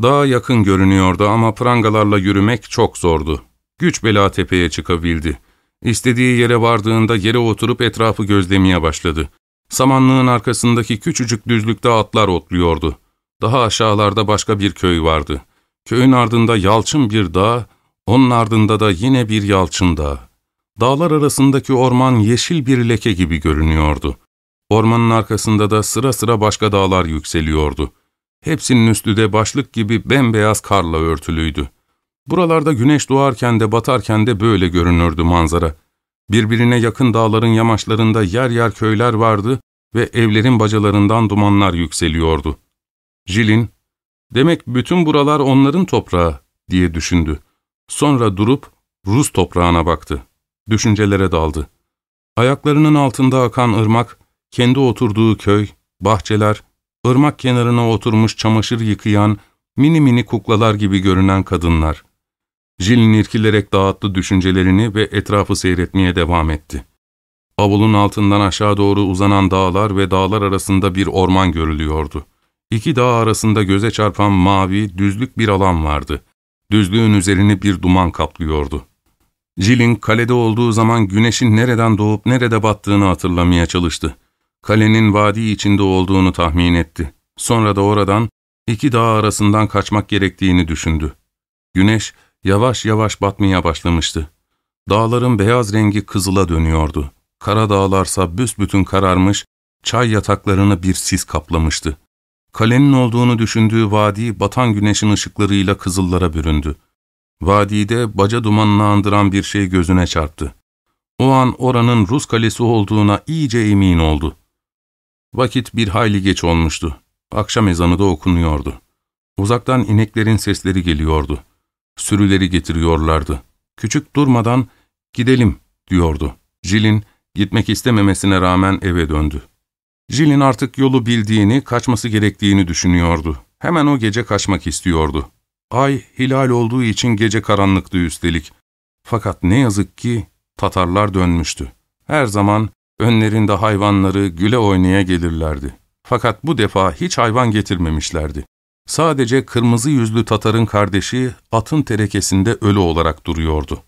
Daha yakın görünüyordu ama prangalarla yürümek çok zordu. Güç bela tepeye çıkabildi. İstediği yere vardığında yere oturup etrafı gözlemeye başladı. Samanlığın arkasındaki küçücük düzlükte atlar otluyordu. Daha aşağılarda başka bir köy vardı. Köyün ardında yalçın bir dağ, onun ardında da yine bir yalçın dağ. Dağlar arasındaki orman yeşil bir leke gibi görünüyordu. Ormanın arkasında da sıra sıra başka dağlar yükseliyordu. Hepsinin üstü de başlık gibi bembeyaz karla örtülüydü. Buralarda güneş doğarken de batarken de böyle görünürdü manzara. Birbirine yakın dağların yamaçlarında yer yer köyler vardı ve evlerin bacalarından dumanlar yükseliyordu. Jilin, demek bütün buralar onların toprağı diye düşündü. Sonra durup Rus toprağına baktı. Düşüncelere daldı. Ayaklarının altında akan ırmak, kendi oturduğu köy, bahçeler, ırmak kenarına oturmuş çamaşır yıkayan, mini mini kuklalar gibi görünen kadınlar. Jilin irkilerek dağıttı düşüncelerini ve etrafı seyretmeye devam etti. Avulun altından aşağı doğru uzanan dağlar ve dağlar arasında bir orman görülüyordu. İki dağ arasında göze çarpan mavi, düzlük bir alan vardı. Düzlüğün üzerini bir duman kaplıyordu. Jilin kalede olduğu zaman güneşin nereden doğup nerede battığını hatırlamaya çalıştı. Kalenin vadi içinde olduğunu tahmin etti. Sonra da oradan iki dağ arasından kaçmak gerektiğini düşündü. Güneş yavaş yavaş batmaya başlamıştı. Dağların beyaz rengi kızıla dönüyordu. Kara dağlarsa büsbütün kararmış, çay yataklarını bir sis kaplamıştı. Kalenin olduğunu düşündüğü vadi batan güneşin ışıklarıyla kızıllara büründü. Vadide baca dumanını andıran bir şey gözüne çarptı. O an oranın Rus kalesi olduğuna iyice emin oldu. Vakit bir hayli geç olmuştu. Akşam ezanı da okunuyordu. Uzaktan ineklerin sesleri geliyordu. Sürüleri getiriyorlardı. Küçük durmadan gidelim diyordu. Jill'in gitmek istememesine rağmen eve döndü. Jill'in artık yolu bildiğini, kaçması gerektiğini düşünüyordu. Hemen o gece kaçmak istiyordu. Ay hilal olduğu için gece karanlıktı üstelik. Fakat ne yazık ki Tatarlar dönmüştü. Her zaman önlerinde hayvanları güle oynaya gelirlerdi. Fakat bu defa hiç hayvan getirmemişlerdi. Sadece kırmızı yüzlü Tatar'ın kardeşi atın terekesinde ölü olarak duruyordu.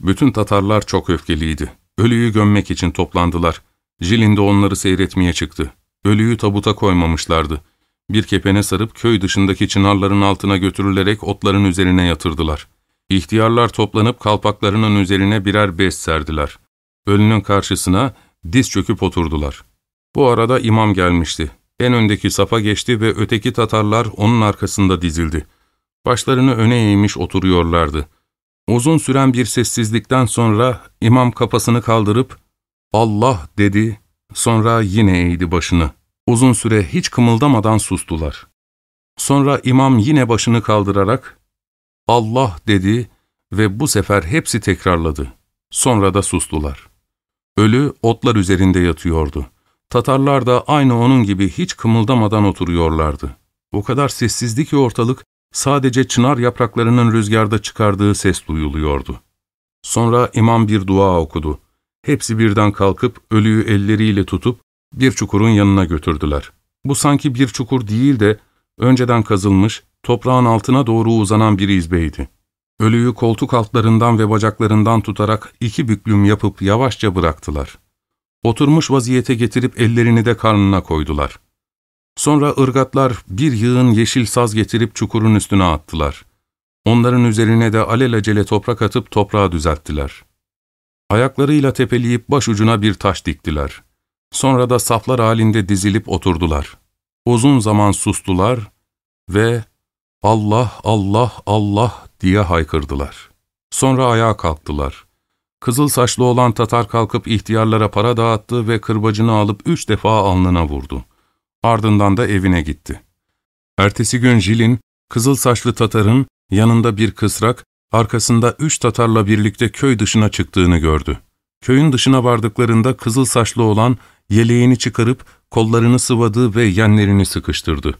Bütün Tatarlar çok öfkeliydi. Ölüyü gömmek için toplandılar. Jilin de onları seyretmeye çıktı. Ölüyü tabuta koymamışlardı. Bir kepene sarıp köy dışındaki çınarların altına götürülerek otların üzerine yatırdılar. İhtiyarlar toplanıp kalpaklarının üzerine birer bez serdiler. Ölünün karşısına diz çöküp oturdular. Bu arada imam gelmişti. En öndeki safa geçti ve öteki Tatarlar onun arkasında dizildi. Başlarını öne eğmiş oturuyorlardı. Uzun süren bir sessizlikten sonra imam kafasını kaldırıp ''Allah'' dedi, sonra yine eğdi başını. Uzun süre hiç kımıldamadan sustular. Sonra imam yine başını kaldırarak ''Allah'' dedi ve bu sefer hepsi tekrarladı. Sonra da sustular. Ölü otlar üzerinde yatıyordu. Tatarlar da aynı onun gibi hiç kımıldamadan oturuyorlardı. O kadar sessizdi ki ortalık sadece çınar yapraklarının rüzgarda çıkardığı ses duyuluyordu. Sonra imam bir dua okudu. Hepsi birden kalkıp ölüyü elleriyle tutup bir çukurun yanına götürdüler. Bu sanki bir çukur değil de önceden kazılmış, toprağın altına doğru uzanan bir izbeydi. Ölüyü koltuk altlarından ve bacaklarından tutarak iki büklüm yapıp yavaşça bıraktılar. Oturmuş vaziyete getirip ellerini de karnına koydular. Sonra ırgatlar bir yığın yeşil saz getirip çukurun üstüne attılar. Onların üzerine de alelacele toprak atıp toprağı düzelttiler. Ayaklarıyla tepeleyip başucuna bir taş diktiler. Sonra da saflar halinde dizilip oturdular. Uzun zaman sustular ve Allah, Allah, Allah diye haykırdılar. Sonra ayağa kalktılar. Kızıl saçlı olan Tatar kalkıp ihtiyarlara para dağıttı ve kırbacını alıp üç defa alnına vurdu. Ardından da evine gitti. Ertesi gün Jilin, kızıl saçlı Tatar'ın yanında bir kısrak, arkasında üç Tatarla birlikte köy dışına çıktığını gördü. Köyün dışına vardıklarında kızıl saçlı olan yeleğini çıkarıp kollarını sıvadı ve yenlerini sıkıştırdı.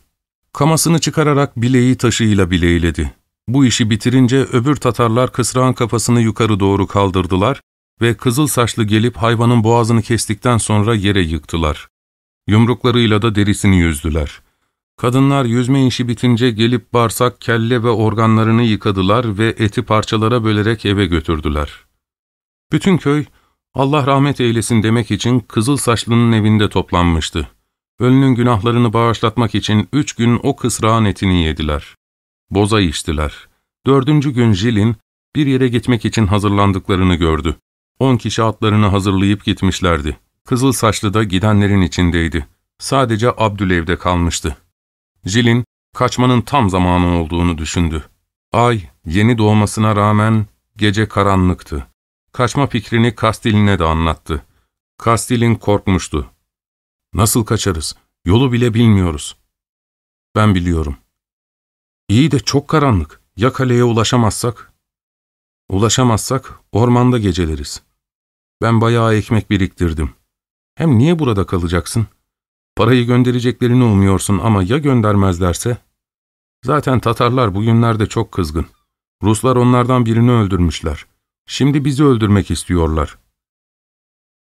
Kamasını çıkararak bileği taşıyla bileğiledi. Bu işi bitirince öbür Tatarlar kısrağın kafasını yukarı doğru kaldırdılar ve kızıl saçlı gelip hayvanın boğazını kestikten sonra yere yıktılar. Yumruklarıyla da derisini yüzdüler. Kadınlar yüzme işi bitince gelip bağırsak, kelle ve organlarını yıkadılar ve eti parçalara bölerek eve götürdüler. Bütün köy, Allah rahmet eylesin demek için kızıl saçlının evinde toplanmıştı. Ölünün günahlarını bağışlatmak için üç gün o kısrağın etini yediler. Boza içtiler. Dördüncü gün Jilin bir yere gitmek için hazırlandıklarını gördü. On kişi atlarını hazırlayıp gitmişlerdi. Kızıl saçlı da gidenlerin içindeydi. Sadece Abdülev'de kalmıştı. Jilin, kaçmanın tam zamanı olduğunu düşündü. Ay, yeni doğmasına rağmen gece karanlıktı. Kaçma fikrini Kastil'ine de anlattı. Kastil'in korkmuştu. ''Nasıl kaçarız? Yolu bile bilmiyoruz.'' ''Ben biliyorum.'' ''İyi de çok karanlık. Ya kaleye ulaşamazsak?'' ''Ulaşamazsak ormanda geceleriz. Ben bayağı ekmek biriktirdim. Hem niye burada kalacaksın? Parayı göndereceklerini umuyorsun ama ya göndermezlerse? Zaten Tatarlar bugünlerde çok kızgın. Ruslar onlardan birini öldürmüşler. Şimdi bizi öldürmek istiyorlar.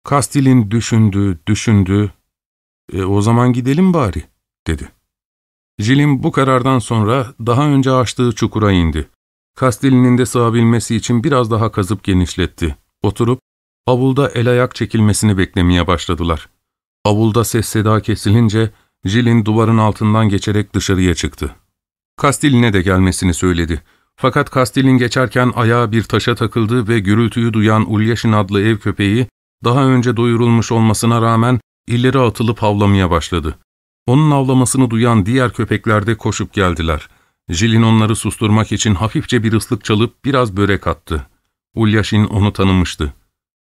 Kastil'in düşündü, düşündü. E, o zaman gidelim bari, dedi. Jilin bu karardan sonra daha önce açtığı çukura indi. Kastil'in de sığabilmesi için biraz daha kazıp genişletti. Oturup avulda el ayak çekilmesini beklemeye başladılar. Avulda ses seda kesilince Jilin duvarın altından geçerek dışarıya çıktı. Kastil'ine de gelmesini söyledi. Fakat Kastil'in geçerken ayağı bir taşa takıldı ve gürültüyü duyan Ulyaşin adlı ev köpeği, daha önce doyurulmuş olmasına rağmen ileri atılıp havlamaya başladı. Onun avlamasını duyan diğer köpekler de koşup geldiler. Jilin onları susturmak için hafifçe bir ıslık çalıp biraz börek attı. Ulyaşin onu tanımıştı.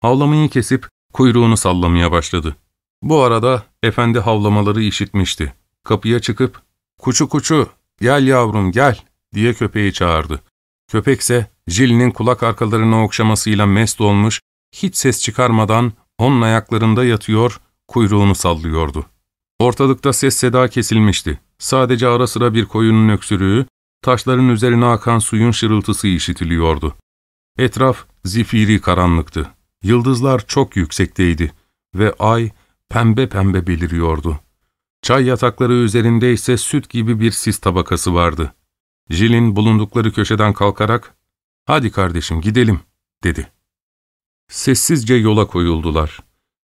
Havlamayı kesip kuyruğunu sallamaya başladı. Bu arada efendi havlamaları işitmişti. Kapıya çıkıp ''Kuçu kuçu, gel yavrum gel'' diye köpeği çağırdı. Köpekse Jil'nin kulak arkalarını okşamasıyla mest olmuş, hiç ses çıkarmadan onun ayaklarında yatıyor, kuyruğunu sallıyordu. Ortalıkta ses seda kesilmişti. Sadece ara sıra bir koyunun öksürüğü, taşların üzerine akan suyun şırıltısı işitiliyordu. Etraf zifiri karanlıktı. Yıldızlar çok yüksekteydi ve ay pembe pembe beliriyordu. Çay yatakları üzerinde ise süt gibi bir sis tabakası vardı. Jil'in bulundukları köşeden kalkarak, ''Hadi kardeşim gidelim.'' dedi. Sessizce yola koyuldular.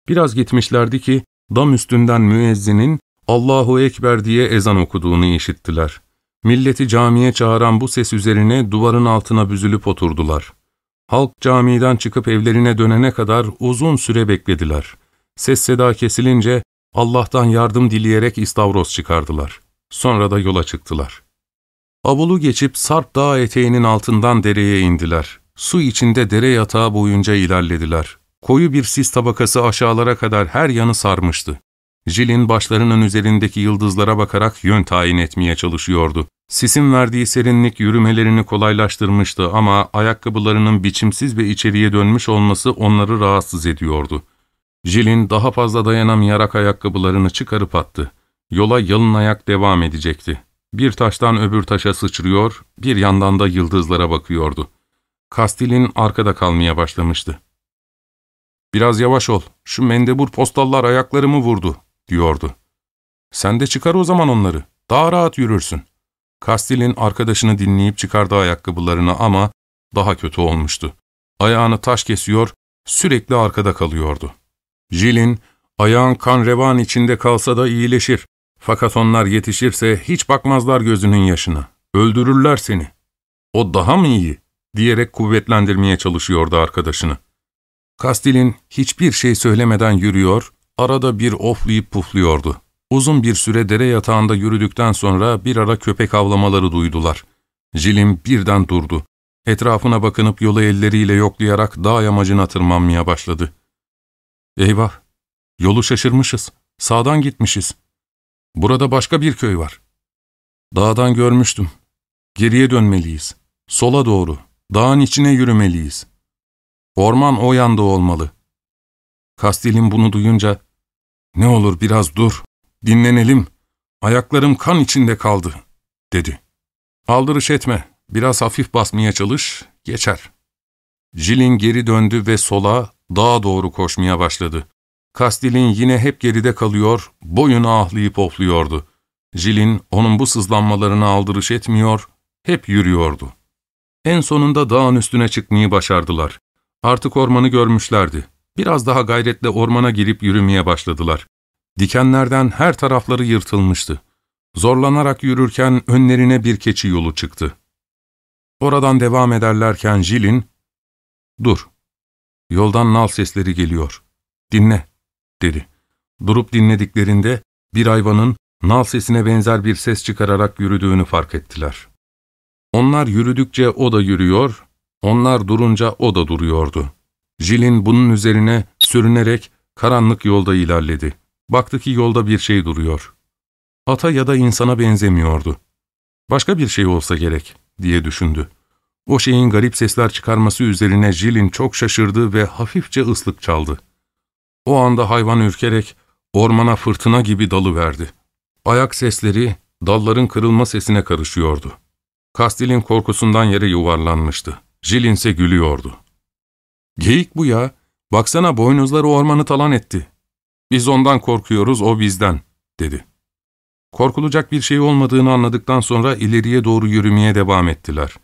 Biraz gitmişlerdi ki, dam üstünden müezzinin ''Allahu Ekber'' diye ezan okuduğunu işittiler. Milleti camiye çağıran bu ses üzerine duvarın altına büzülüp oturdular. Halk camiden çıkıp evlerine dönene kadar uzun süre beklediler. Ses seda kesilince Allah'tan yardım dileyerek istavros çıkardılar. Sonra da yola çıktılar. Avulu geçip Sarp Dağ eteğinin altından dereye indiler. Su içinde dere yatağı boyunca ilerlediler. Koyu bir sis tabakası aşağılara kadar her yanı sarmıştı. Jil'in başlarının üzerindeki yıldızlara bakarak yön tayin etmeye çalışıyordu. Sisin verdiği serinlik yürümelerini kolaylaştırmıştı ama ayakkabılarının biçimsiz ve içeriye dönmüş olması onları rahatsız ediyordu. Jill'in daha fazla dayanamayarak ayakkabılarını çıkarıp attı. Yola yalın ayak devam edecekti. Bir taştan öbür taşa sıçrıyor, bir yandan da yıldızlara bakıyordu. Kastil'in arkada kalmaya başlamıştı. ''Biraz yavaş ol, şu mendebur postallar ayaklarımı vurdu.'' diyordu. ''Sen de çıkar o zaman onları, daha rahat yürürsün.'' Kastil'in arkadaşını dinleyip çıkardı ayakkabılarını ama daha kötü olmuştu. Ayağını taş kesiyor, sürekli arkada kalıyordu. Jill'in, ayağın kan revan içinde kalsa da iyileşir. Fakat onlar yetişirse hiç bakmazlar gözünün yaşına. Öldürürler seni. O daha mı iyi? diyerek kuvvetlendirmeye çalışıyordu arkadaşını. Kastil'in hiçbir şey söylemeden yürüyor, arada bir oflayıp pufluyordu. Uzun bir süre dere yatağında yürüdükten sonra bir ara köpek avlamaları duydular. Jilin birden durdu. Etrafına bakınıp yolu elleriyle yoklayarak dağ yamacına tırmanmaya başladı. Eyvah! Yolu şaşırmışız. Sağdan gitmişiz. Burada başka bir köy var. Dağdan görmüştüm. Geriye dönmeliyiz. Sola doğru. Dağın içine yürümeliyiz. Orman o yanda olmalı. Kastil'in bunu duyunca, ''Ne olur biraz dur, dinlenelim, ayaklarım kan içinde kaldı.'' dedi. ''Aldırış etme, biraz hafif basmaya çalış, geçer.'' Jilin geri döndü ve sola, dağa doğru koşmaya başladı. Kastil'in yine hep geride kalıyor, boyunu ahlayıp ofluyordu. Jilin onun bu sızlanmalarına aldırış etmiyor, hep yürüyordu. En sonunda dağın üstüne çıkmayı başardılar. Artık ormanı görmüşlerdi. Biraz daha gayretle ormana girip yürümeye başladılar. Dikenlerden her tarafları yırtılmıştı. Zorlanarak yürürken önlerine bir keçi yolu çıktı. Oradan devam ederlerken Jilin, ''Dur, yoldan nal sesleri geliyor. Dinle.'' dedi. Durup dinlediklerinde bir hayvanın nal sesine benzer bir ses çıkararak yürüdüğünü fark ettiler. Onlar yürüdükçe o da yürüyor, onlar durunca o da duruyordu. Jilin bunun üzerine sürünerek karanlık yolda ilerledi. Baktı ki yolda bir şey duruyor. Ata ya da insana benzemiyordu. Başka bir şey olsa gerek diye düşündü. O şeyin garip sesler çıkarması üzerine Jilin çok şaşırdı ve hafifçe ıslık çaldı. O anda hayvan ürkerek ormana fırtına gibi dalı verdi. Ayak sesleri dalların kırılma sesine karışıyordu. Kastil'in korkusundan yere yuvarlanmıştı. Jilin ise gülüyordu. ''Geyik bu ya. Baksana boynuzları ormanı talan etti. Biz ondan korkuyoruz, o bizden.'' dedi. Korkulacak bir şey olmadığını anladıktan sonra ileriye doğru yürümeye devam ettiler.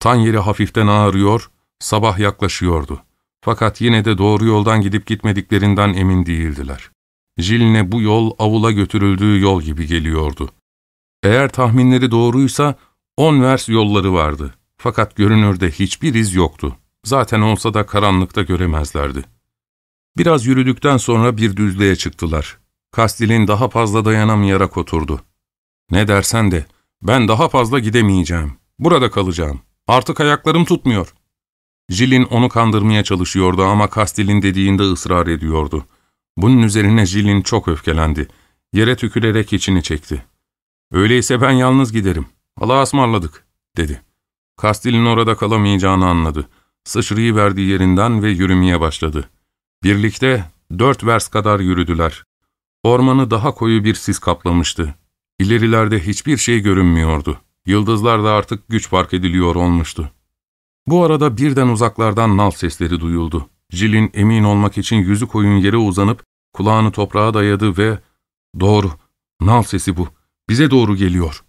Tan yeri hafiften ağrıyor, sabah yaklaşıyordu. Fakat yine de doğru yoldan gidip gitmediklerinden emin değildiler. Jilin'e bu yol avula götürüldüğü yol gibi geliyordu. Eğer tahminleri doğruysa on vers yolları vardı. Fakat görünürde hiçbir iz yoktu. Zaten olsa da karanlıkta göremezlerdi. Biraz yürüdükten sonra bir düzlüğe çıktılar. Kastil'in daha fazla dayanamayarak oturdu. ''Ne dersen de, ben daha fazla gidemeyeceğim. Burada kalacağım. Artık ayaklarım tutmuyor.'' Jilin onu kandırmaya çalışıyordu ama Kastil'in dediğinde ısrar ediyordu. Bunun üzerine Jilin çok öfkelendi. Yere tükürerek içini çekti. ''Öyleyse ben yalnız giderim. Allah'a ısmarladık.'' dedi. Kastil'in orada kalamayacağını anladı. Sıçrayı verdiği yerinden ve yürümeye başladı. Birlikte dört vers kadar yürüdüler. Ormanı daha koyu bir sis kaplamıştı. İlerilerde hiçbir şey görünmüyordu. Yıldızlar da artık güç fark ediliyor olmuştu. Bu arada birden uzaklardan nal sesleri duyuldu. Jill'in emin olmak için yüzü koyun yere uzanıp kulağını toprağa dayadı ve ''Doğru, nal sesi bu, bize doğru geliyor.''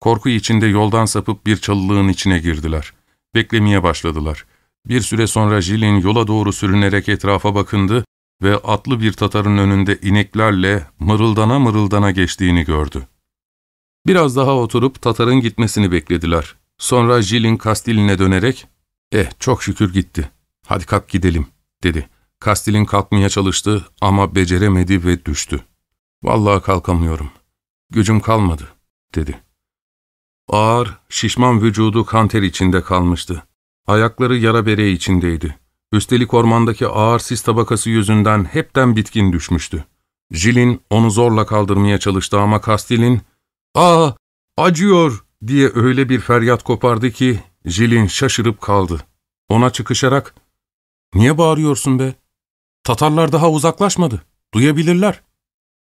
Korku içinde yoldan sapıp bir çalılığın içine girdiler. Beklemeye başladılar. Bir süre sonra Jill'in yola doğru sürünerek etrafa bakındı ve atlı bir Tatarın önünde ineklerle mırıldana mırıldana geçtiğini gördü. Biraz daha oturup Tatar'ın gitmesini beklediler. Sonra Jill'in Kastil'ine dönerek, ''Eh, çok şükür gitti. Hadi kalk gidelim.'' dedi. Kastil'in kalkmaya çalıştı ama beceremedi ve düştü. ''Vallahi kalkamıyorum. Gücüm kalmadı.'' dedi. Ağır, şişman vücudu kanter içinde kalmıştı. Ayakları yara bere içindeydi. Üstelik ormandaki ağır sis tabakası yüzünden hepten bitkin düşmüştü. Jilin onu zorla kaldırmaya çalıştı ama Kastil'in ''Aa, acıyor!'' diye öyle bir feryat kopardı ki Jilin şaşırıp kaldı. Ona çıkışarak ''Niye bağırıyorsun be? Tatarlar daha uzaklaşmadı. Duyabilirler.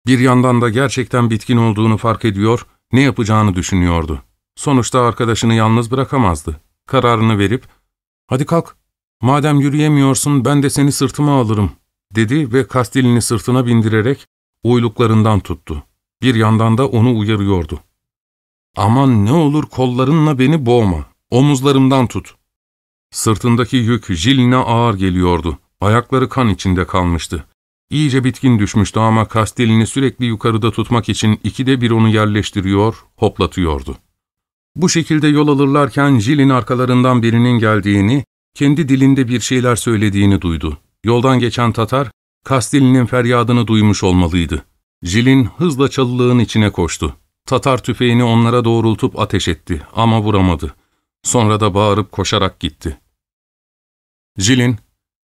Bir yandan da gerçekten bitkin olduğunu fark ediyor, ne yapacağını düşünüyordu. Sonuçta arkadaşını yalnız bırakamazdı. Kararını verip, ''Hadi kalk, madem yürüyemiyorsun ben de seni sırtıma alırım.'' dedi ve Kastilini sırtına bindirerek uyluklarından tuttu. Bir yandan da onu uyarıyordu. ''Aman ne olur kollarınla beni boğma, omuzlarımdan tut.'' Sırtındaki yük Jilin'e ağır geliyordu. Ayakları kan içinde kalmıştı. İyice bitkin düşmüştü ama Kastilini sürekli yukarıda tutmak için ikide bir onu yerleştiriyor, hoplatıyordu. Bu şekilde yol alırlarken Jil'in arkalarından birinin geldiğini, kendi dilinde bir şeyler söylediğini duydu. Yoldan geçen Tatar, Kastilinin feryadını duymuş olmalıydı. Jil'in hızla çalılığın içine koştu. Tatar tüfeğini onlara doğrultup ateş etti ama vuramadı. Sonra da bağırıp koşarak gitti. Jil'in,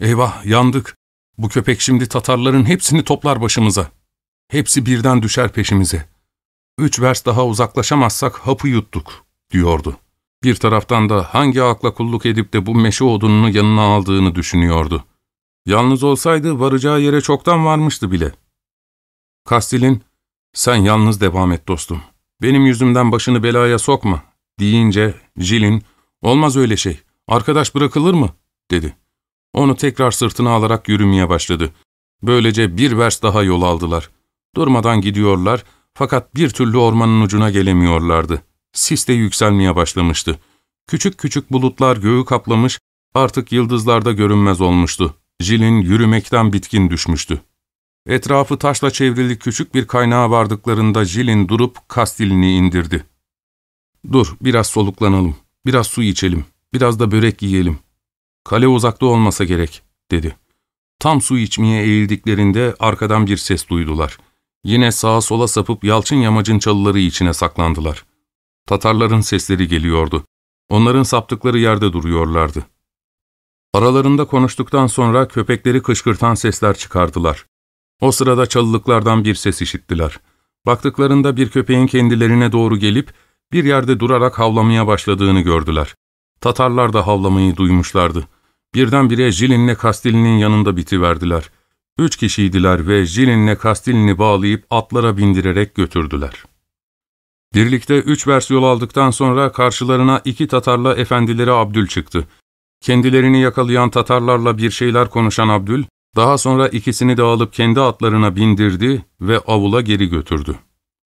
''Eyvah, yandık. Bu köpek şimdi Tatarların hepsini toplar başımıza. Hepsi birden düşer peşimize. Üç vers daha uzaklaşamazsak hapı yuttuk.'' Diyordu. Bir taraftan da hangi akla kulluk edip de bu meşe odununu yanına aldığını düşünüyordu. Yalnız olsaydı varacağı yere çoktan varmıştı bile. Kastil'in, ''Sen yalnız devam et dostum. Benim yüzümden başını belaya sokma.'' deyince Jil'in, ''Olmaz öyle şey. Arkadaş bırakılır mı?'' dedi. Onu tekrar sırtına alarak yürümeye başladı. Böylece bir vers daha yol aldılar. Durmadan gidiyorlar fakat bir türlü ormanın ucuna gelemiyorlardı. Sis de yükselmeye başlamıştı. Küçük küçük bulutlar göğü kaplamış, artık yıldızlarda görünmez olmuştu. Jil'in yürümekten bitkin düşmüştü. Etrafı taşla çevrili küçük bir kaynağa vardıklarında Jil'in durup kastilini indirdi. ''Dur, biraz soluklanalım, biraz su içelim, biraz da börek yiyelim. Kale uzakta olmasa gerek.'' dedi. Tam su içmeye eğildiklerinde arkadan bir ses duydular. Yine sağa sola sapıp yalçın yamacın çalıları içine saklandılar. Tatarların sesleri geliyordu. Onların saptıkları yerde duruyorlardı. Aralarında konuştuktan sonra köpekleri kışkırtan sesler çıkardılar. O sırada çalılıklardan bir ses işittiler. Baktıklarında bir köpeğin kendilerine doğru gelip bir yerde durarak havlamaya başladığını gördüler. Tatarlar da havlamayı duymuşlardı. Birdenbire Jilin'le Kastil'in yanında bitiverdiler. Üç kişiydiler ve Jilin'le Kastil'ini bağlayıp atlara bindirerek götürdüler. Birlikte üç vers yol aldıktan sonra karşılarına iki Tatarla efendileri Abdül çıktı. Kendilerini yakalayan Tatarlarla bir şeyler konuşan Abdül, daha sonra ikisini de alıp kendi atlarına bindirdi ve avula geri götürdü.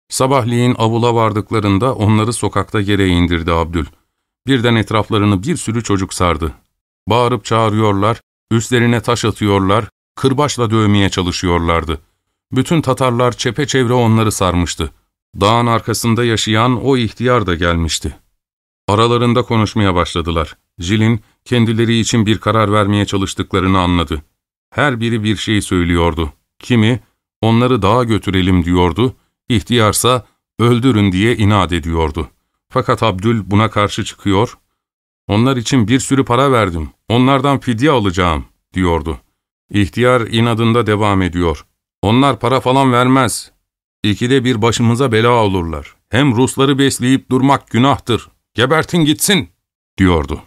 Sabahleyin avula vardıklarında onları sokakta yere indirdi Abdül. Birden etraflarını bir sürü çocuk sardı. Bağırıp çağırıyorlar, üstlerine taş atıyorlar, kırbaçla dövmeye çalışıyorlardı. Bütün Tatarlar çepeçevre onları sarmıştı. Dağın arkasında yaşayan o ihtiyar da gelmişti. Aralarında konuşmaya başladılar. Jil'in kendileri için bir karar vermeye çalıştıklarını anladı. Her biri bir şey söylüyordu. Kimi, onları dağa götürelim diyordu, ihtiyarsa öldürün diye inat ediyordu. Fakat Abdül buna karşı çıkıyor, onlar için bir sürü para verdim, onlardan fidye alacağım, diyordu. İhtiyar inadında devam ediyor. Onlar para falan vermez, İkide bir başımıza bela olurlar. Hem Rusları besleyip durmak günahtır. Gebertin gitsin, diyordu.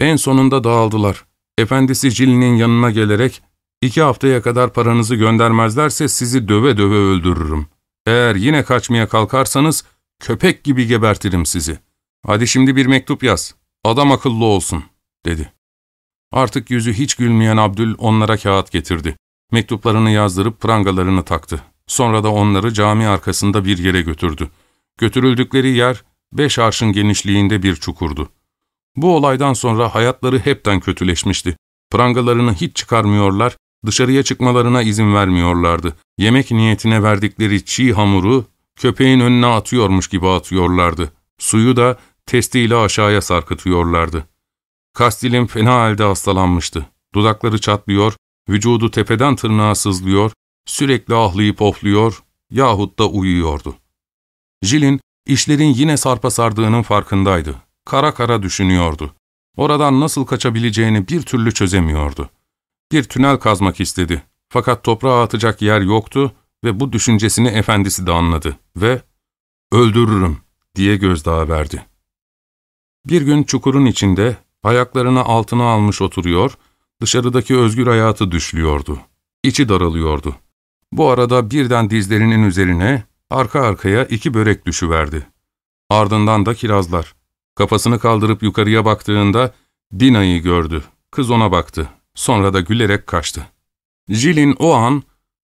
En sonunda dağıldılar. Efendisi Cil'nin yanına gelerek, iki haftaya kadar paranızı göndermezlerse sizi döve döve öldürürüm. Eğer yine kaçmaya kalkarsanız, köpek gibi gebertirim sizi. Hadi şimdi bir mektup yaz. Adam akıllı olsun, dedi. Artık yüzü hiç gülmeyen Abdül onlara kağıt getirdi. Mektuplarını yazdırıp prangalarını taktı. Sonra da onları cami arkasında bir yere götürdü. Götürüldükleri yer beş arşın genişliğinde bir çukurdu. Bu olaydan sonra hayatları hepten kötüleşmişti. Prangalarını hiç çıkarmıyorlar, dışarıya çıkmalarına izin vermiyorlardı. Yemek niyetine verdikleri çiğ hamuru köpeğin önüne atıyormuş gibi atıyorlardı. Suyu da testiyle aşağıya sarkıtıyorlardı. Kastil'in fena halde hastalanmıştı. Dudakları çatlıyor, vücudu tepeden tırnağa sızlıyor, Sürekli ahlayıp ofluyor yahut da uyuyordu. Jil'in işlerin yine sarpa sardığının farkındaydı. Kara kara düşünüyordu. Oradan nasıl kaçabileceğini bir türlü çözemiyordu. Bir tünel kazmak istedi. Fakat toprağa atacak yer yoktu ve bu düşüncesini efendisi de anladı ve ''Öldürürüm'' diye gözdağı verdi. Bir gün çukurun içinde ayaklarını altına almış oturuyor, dışarıdaki özgür hayatı düşlüyordu. İçi daralıyordu. Bu arada birden dizlerinin üzerine arka arkaya iki börek düşüverdi. Ardından da kirazlar. Kafasını kaldırıp yukarıya baktığında Dina'yı gördü. Kız ona baktı. Sonra da gülerek kaçtı. Jilin o an,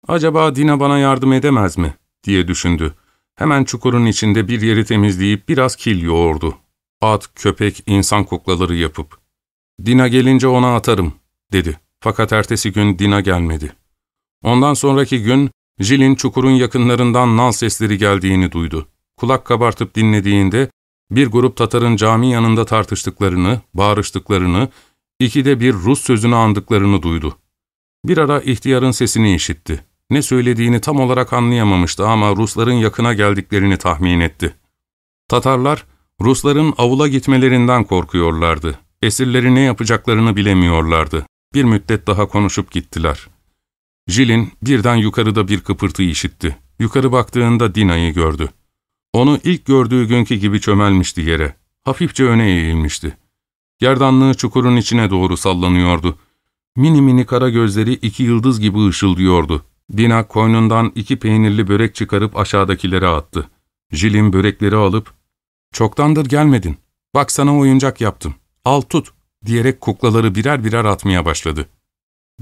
acaba Dina bana yardım edemez mi diye düşündü. Hemen çukurun içinde bir yeri temizleyip biraz kil yoğurdu. At, köpek, insan kuklaları yapıp. Dina gelince ona atarım, dedi. Fakat ertesi gün Dina gelmedi. Ondan sonraki gün, Jil'in çukurun yakınlarından nal sesleri geldiğini duydu. Kulak kabartıp dinlediğinde, bir grup Tatar'ın cami yanında tartıştıklarını, bağırıştıklarını, ikide bir Rus sözünü andıklarını duydu. Bir ara ihtiyarın sesini işitti. Ne söylediğini tam olarak anlayamamıştı ama Rusların yakına geldiklerini tahmin etti. Tatarlar, Rusların avula gitmelerinden korkuyorlardı. Esirleri ne yapacaklarını bilemiyorlardı. Bir müddet daha konuşup gittiler. Jilin birden yukarıda bir kıpırtı işitti. Yukarı baktığında Dina'yı gördü. Onu ilk gördüğü günkü gibi çömelmişti yere. Hafifçe öne eğilmişti. Gerdanlığı çukurun içine doğru sallanıyordu. Mini mini kara gözleri iki yıldız gibi ışıldıyordu. Dina koynundan iki peynirli börek çıkarıp aşağıdakilere attı. Jilin börekleri alıp, ''Çoktandır gelmedin. Bak sana oyuncak yaptım. Al tut.'' diyerek kuklaları birer birer atmaya başladı.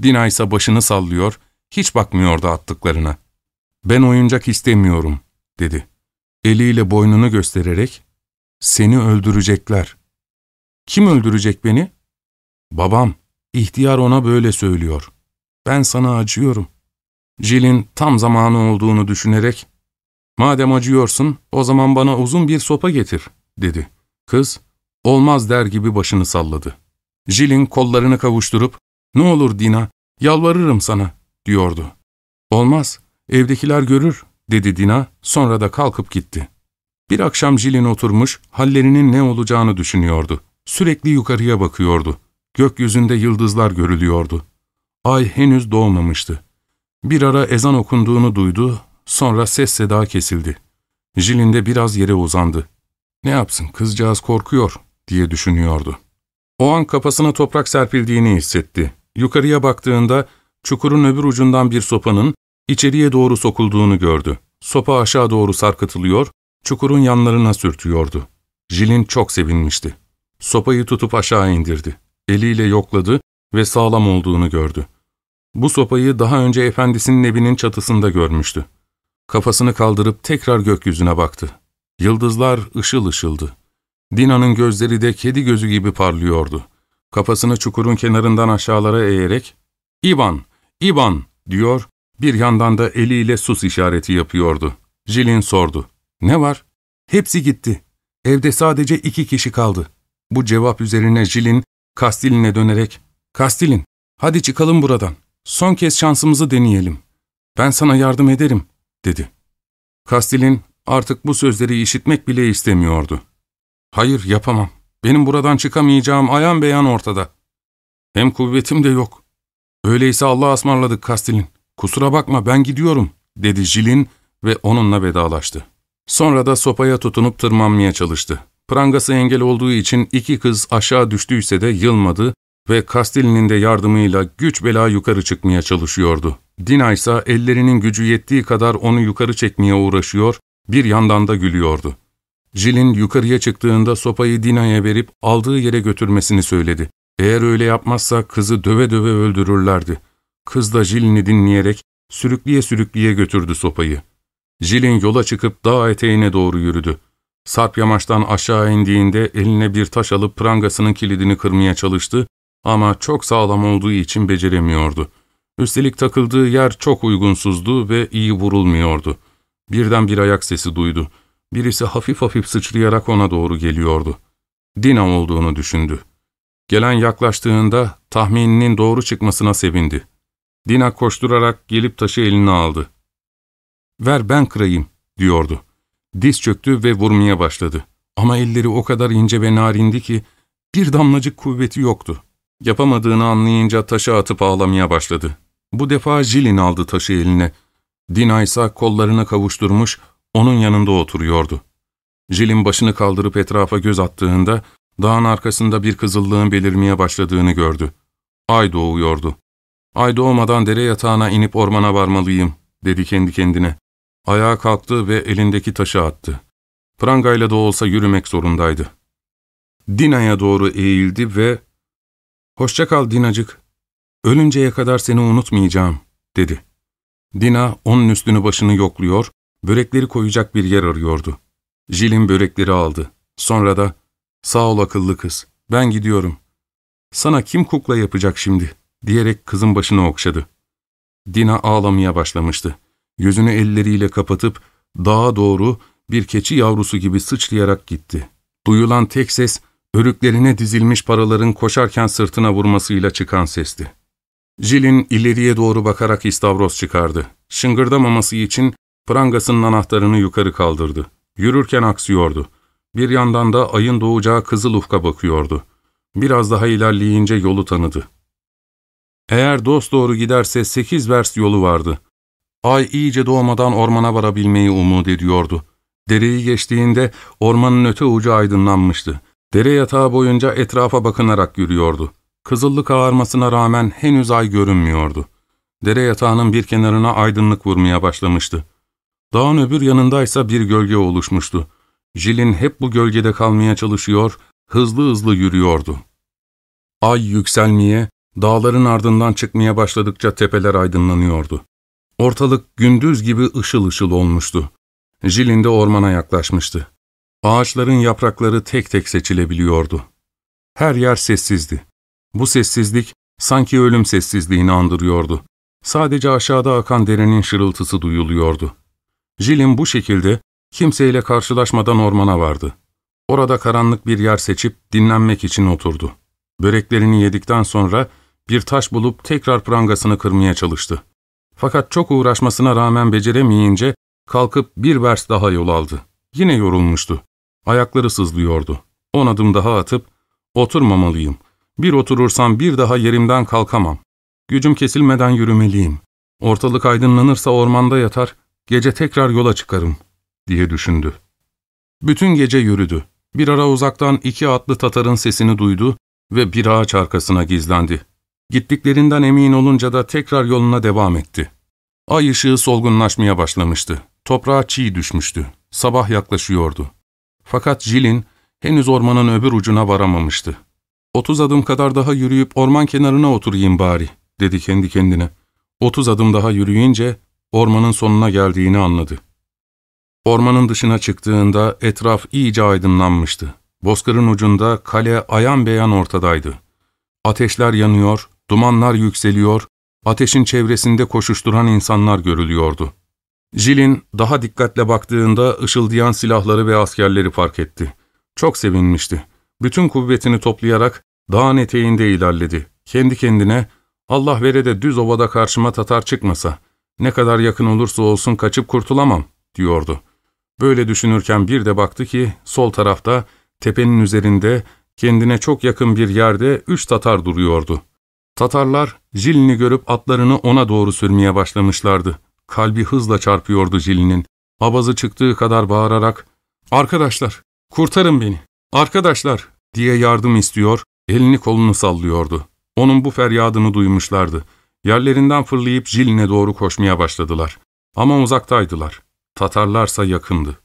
Dina ise başını sallıyor, hiç bakmıyordu attıklarına. ''Ben oyuncak istemiyorum.'' dedi. Eliyle boynunu göstererek, ''Seni öldürecekler.'' ''Kim öldürecek beni?'' ''Babam, ihtiyar ona böyle söylüyor. Ben sana acıyorum.'' Jill'in tam zamanı olduğunu düşünerek, ''Madem acıyorsun, o zaman bana uzun bir sopa getir.'' dedi. Kız, olmaz der gibi başını salladı. Jill'in kollarını kavuşturup, ''Ne olur Dina, yalvarırım sana.'' Diyordu. ''Olmaz, evdekiler görür.'' dedi Dina, sonra da kalkıp gitti. Bir akşam Jill'in oturmuş, hallerinin ne olacağını düşünüyordu. Sürekli yukarıya bakıyordu. Gökyüzünde yıldızlar görülüyordu. Ay henüz doğmamıştı. Bir ara ezan okunduğunu duydu, sonra ses seda kesildi. Jilin de biraz yere uzandı. Ne yapsın, kızcağız korkuyor, diye düşünüyordu. O an kafasına toprak serpildiğini hissetti. Yukarıya baktığında, çukurun öbür ucundan bir sopanın içeriye doğru sokulduğunu gördü. Sopa aşağı doğru sarkıtılıyor, çukurun yanlarına sürtüyordu. Jilin çok sevinmişti. Sopayı tutup aşağı indirdi. Eliyle yokladı ve sağlam olduğunu gördü. Bu sopayı daha önce efendisinin evinin çatısında görmüştü. Kafasını kaldırıp tekrar gökyüzüne baktı. Yıldızlar ışıl ışıldı. Dina'nın gözleri de kedi gözü gibi parlıyordu. Kafasını çukurun kenarından aşağılara eğerek, ''İvan, İvan!'' diyor, bir yandan da eliyle sus işareti yapıyordu. Jilin sordu. ''Ne var?'' ''Hepsi gitti. Evde sadece iki kişi kaldı.'' Bu cevap üzerine Jilin, Kastilin'e dönerek, ''Kastilin, hadi çıkalım buradan. Son kez şansımızı deneyelim. Ben sana yardım ederim, dedi. Kastilin artık bu sözleri işitmek bile istemiyordu. Hayır yapamam. Benim buradan çıkamayacağım ayan beyan ortada. Hem kuvvetim de yok. Öyleyse Allah'a ısmarladık Kastilin. Kusura bakma ben gidiyorum, dedi Jilin ve onunla vedalaştı. Sonra da sopaya tutunup tırmanmaya çalıştı. Prangası engel olduğu için iki kız aşağı düştüyse de yılmadı ve Castelli'nin de yardımıyla güç bela yukarı çıkmaya çalışıyordu. Dina ise ellerinin gücü yettiği kadar onu yukarı çekmeye uğraşıyor, bir yandan da gülüyordu. Jill'in yukarıya çıktığında sopayı Dina'ya verip aldığı yere götürmesini söyledi. Eğer öyle yapmazsa kızı döve döve öldürürlerdi. Kız da Jill'ini dinleyerek sürükleye sürükleye götürdü sopayı. Jill'in yola çıkıp dağ eteğine doğru yürüdü. Sarp yamaçtan aşağı indiğinde eline bir taş alıp prangasının kilidini kırmaya çalıştı ama çok sağlam olduğu için beceremiyordu. Üstelik takıldığı yer çok uygunsuzdu ve iyi vurulmuyordu. Birden bir ayak sesi duydu. Birisi hafif hafif sıçrayarak ona doğru geliyordu. Dina olduğunu düşündü. Gelen yaklaştığında tahmininin doğru çıkmasına sevindi. Dina koşturarak gelip taşı eline aldı. ''Ver ben kırayım.'' diyordu. Diz çöktü ve vurmaya başladı. Ama elleri o kadar ince ve narindi ki bir damlacık kuvveti yoktu. Yapamadığını anlayınca taşı atıp ağlamaya başladı. Bu defa Jilin aldı taşı eline. Dina ise kollarını kavuşturmuş, onun yanında oturuyordu. Jilin başını kaldırıp etrafa göz attığında, dağın arkasında bir kızıllığın belirmeye başladığını gördü. Ay doğuyordu. Ay doğmadan dere yatağına inip ormana varmalıyım, dedi kendi kendine. Ayağa kalktı ve elindeki taşı attı. Prangayla da olsa yürümek zorundaydı. Dina'ya doğru eğildi ve ''Hoşça kal Dinacık, ölünceye kadar seni unutmayacağım.'' dedi. Dina onun üstünü başını yokluyor, börekleri koyacak bir yer arıyordu. Jil'in börekleri aldı. Sonra da ''Sağ ol akıllı kız, ben gidiyorum. Sana kim kukla yapacak şimdi?'' diyerek kızın başını okşadı. Dina ağlamaya başlamıştı. Yüzünü elleriyle kapatıp dağa doğru bir keçi yavrusu gibi sıçrayarak gitti. Duyulan tek ses, örüklerine dizilmiş paraların koşarken sırtına vurmasıyla çıkan sesti. Jil'in ileriye doğru bakarak istavroz çıkardı. Şıngırdamaması için prangasının anahtarını yukarı kaldırdı. Yürürken aksıyordu. Bir yandan da ayın doğacağı kızıl ufka bakıyordu. Biraz daha ilerleyince yolu tanıdı. Eğer dost doğru giderse sekiz vers yolu vardı. Ay iyice doğmadan ormana varabilmeyi umut ediyordu. Dereyi geçtiğinde ormanın öte ucu aydınlanmıştı. Dere yatağı boyunca etrafa bakınarak yürüyordu. Kızıllık ağarmasına rağmen henüz ay görünmüyordu. Dere yatağının bir kenarına aydınlık vurmaya başlamıştı. Dağın öbür yanındaysa bir gölge oluşmuştu. Jil'in hep bu gölgede kalmaya çalışıyor, hızlı hızlı yürüyordu. Ay yükselmeye, dağların ardından çıkmaya başladıkça tepeler aydınlanıyordu. Ortalık gündüz gibi ışıl ışıl olmuştu. Jilin de ormana yaklaşmıştı. Ağaçların yaprakları tek tek seçilebiliyordu. Her yer sessizdi. Bu sessizlik sanki ölüm sessizliğini andırıyordu. Sadece aşağıda akan derenin şırıltısı duyuluyordu. Jilin bu şekilde kimseyle karşılaşmadan ormana vardı. Orada karanlık bir yer seçip dinlenmek için oturdu. Böreklerini yedikten sonra bir taş bulup tekrar prangasını kırmaya çalıştı. Fakat çok uğraşmasına rağmen beceremeyince kalkıp bir vers daha yol aldı. Yine yorulmuştu. Ayakları sızlıyordu. On adım daha atıp, oturmamalıyım. Bir oturursam bir daha yerimden kalkamam. Gücüm kesilmeden yürümeliyim. Ortalık aydınlanırsa ormanda yatar, gece tekrar yola çıkarım, diye düşündü. Bütün gece yürüdü. Bir ara uzaktan iki atlı Tatar'ın sesini duydu ve bir ağaç arkasına gizlendi. Gittiklerinden emin olunca da tekrar yoluna devam etti. Ay ışığı solgunlaşmaya başlamıştı. Toprağa çiğ düşmüştü. Sabah yaklaşıyordu. Fakat Jilin henüz ormanın öbür ucuna varamamıştı. Otuz adım kadar daha yürüyüp orman kenarına oturayım bari, dedi kendi kendine. Otuz adım daha yürüyünce ormanın sonuna geldiğini anladı. Ormanın dışına çıktığında etraf iyice aydınlanmıştı. Bozkırın ucunda kale ayan beyan ortadaydı. Ateşler yanıyor, dumanlar yükseliyor, ateşin çevresinde koşuşturan insanlar görülüyordu. Jilin daha dikkatle baktığında ışıldayan silahları ve askerleri fark etti. Çok sevinmişti. Bütün kuvvetini toplayarak dağın eteğinde ilerledi. Kendi kendine, Allah vere de düz ovada karşıma Tatar çıkmasa, ne kadar yakın olursa olsun kaçıp kurtulamam, diyordu. Böyle düşünürken bir de baktı ki, sol tarafta, tepenin üzerinde, kendine çok yakın bir yerde üç Tatar duruyordu. Tatarlar, Jilin'i görüp atlarını ona doğru sürmeye başlamışlardı. Kalbi hızla çarpıyordu Jilin'in. Abazı çıktığı kadar bağırarak, ''Arkadaşlar, kurtarın beni, arkadaşlar!'' diye yardım istiyor, elini kolunu sallıyordu. Onun bu feryadını duymuşlardı. Yerlerinden fırlayıp Jilin'e doğru koşmaya başladılar. Ama uzaktaydılar. Tatarlarsa yakındı.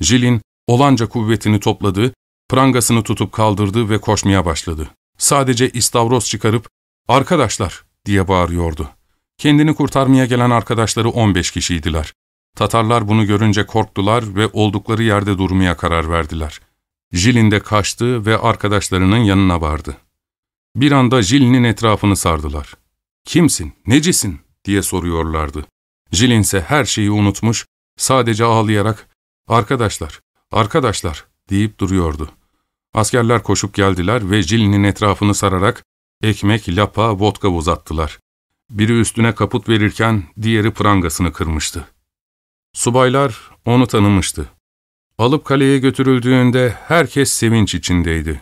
Jilin olanca kuvvetini topladı, prangasını tutup kaldırdı ve koşmaya başladı. Sadece istavroz çıkarıp ''Arkadaşlar!'' diye bağırıyordu. Kendini kurtarmaya gelen arkadaşları 15 kişiydiler. Tatarlar bunu görünce korktular ve oldukları yerde durmaya karar verdiler. Jilin de kaçtı ve arkadaşlarının yanına vardı. Bir anda Jilin'in etrafını sardılar. ''Kimsin, necisin?'' diye soruyorlardı. Jilin ise her şeyi unutmuş, sadece ağlayarak ''Arkadaşlar, arkadaşlar'' deyip duruyordu. Askerler koşup geldiler ve Jilin'in etrafını sararak ekmek, lapa, vodka uzattılar. Biri üstüne kaput verirken diğeri prangasını kırmıştı. Subaylar onu tanımıştı. Alıp kaleye götürüldüğünde herkes sevinç içindeydi.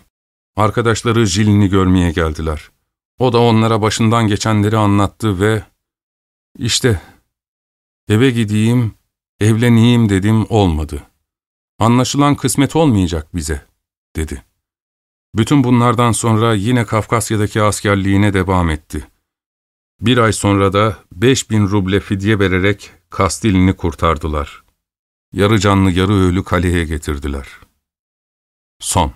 Arkadaşları Jilin'i görmeye geldiler. O da onlara başından geçenleri anlattı ve işte eve gideyim, evleneyim dedim olmadı. Anlaşılan kısmet olmayacak bize, dedi. Bütün bunlardan sonra yine Kafkasya'daki askerliğine devam etti. Bir ay sonra da beş bin ruble fidye vererek Kastilini kurtardılar. Yarı canlı yarı ölü kaleye getirdiler. Son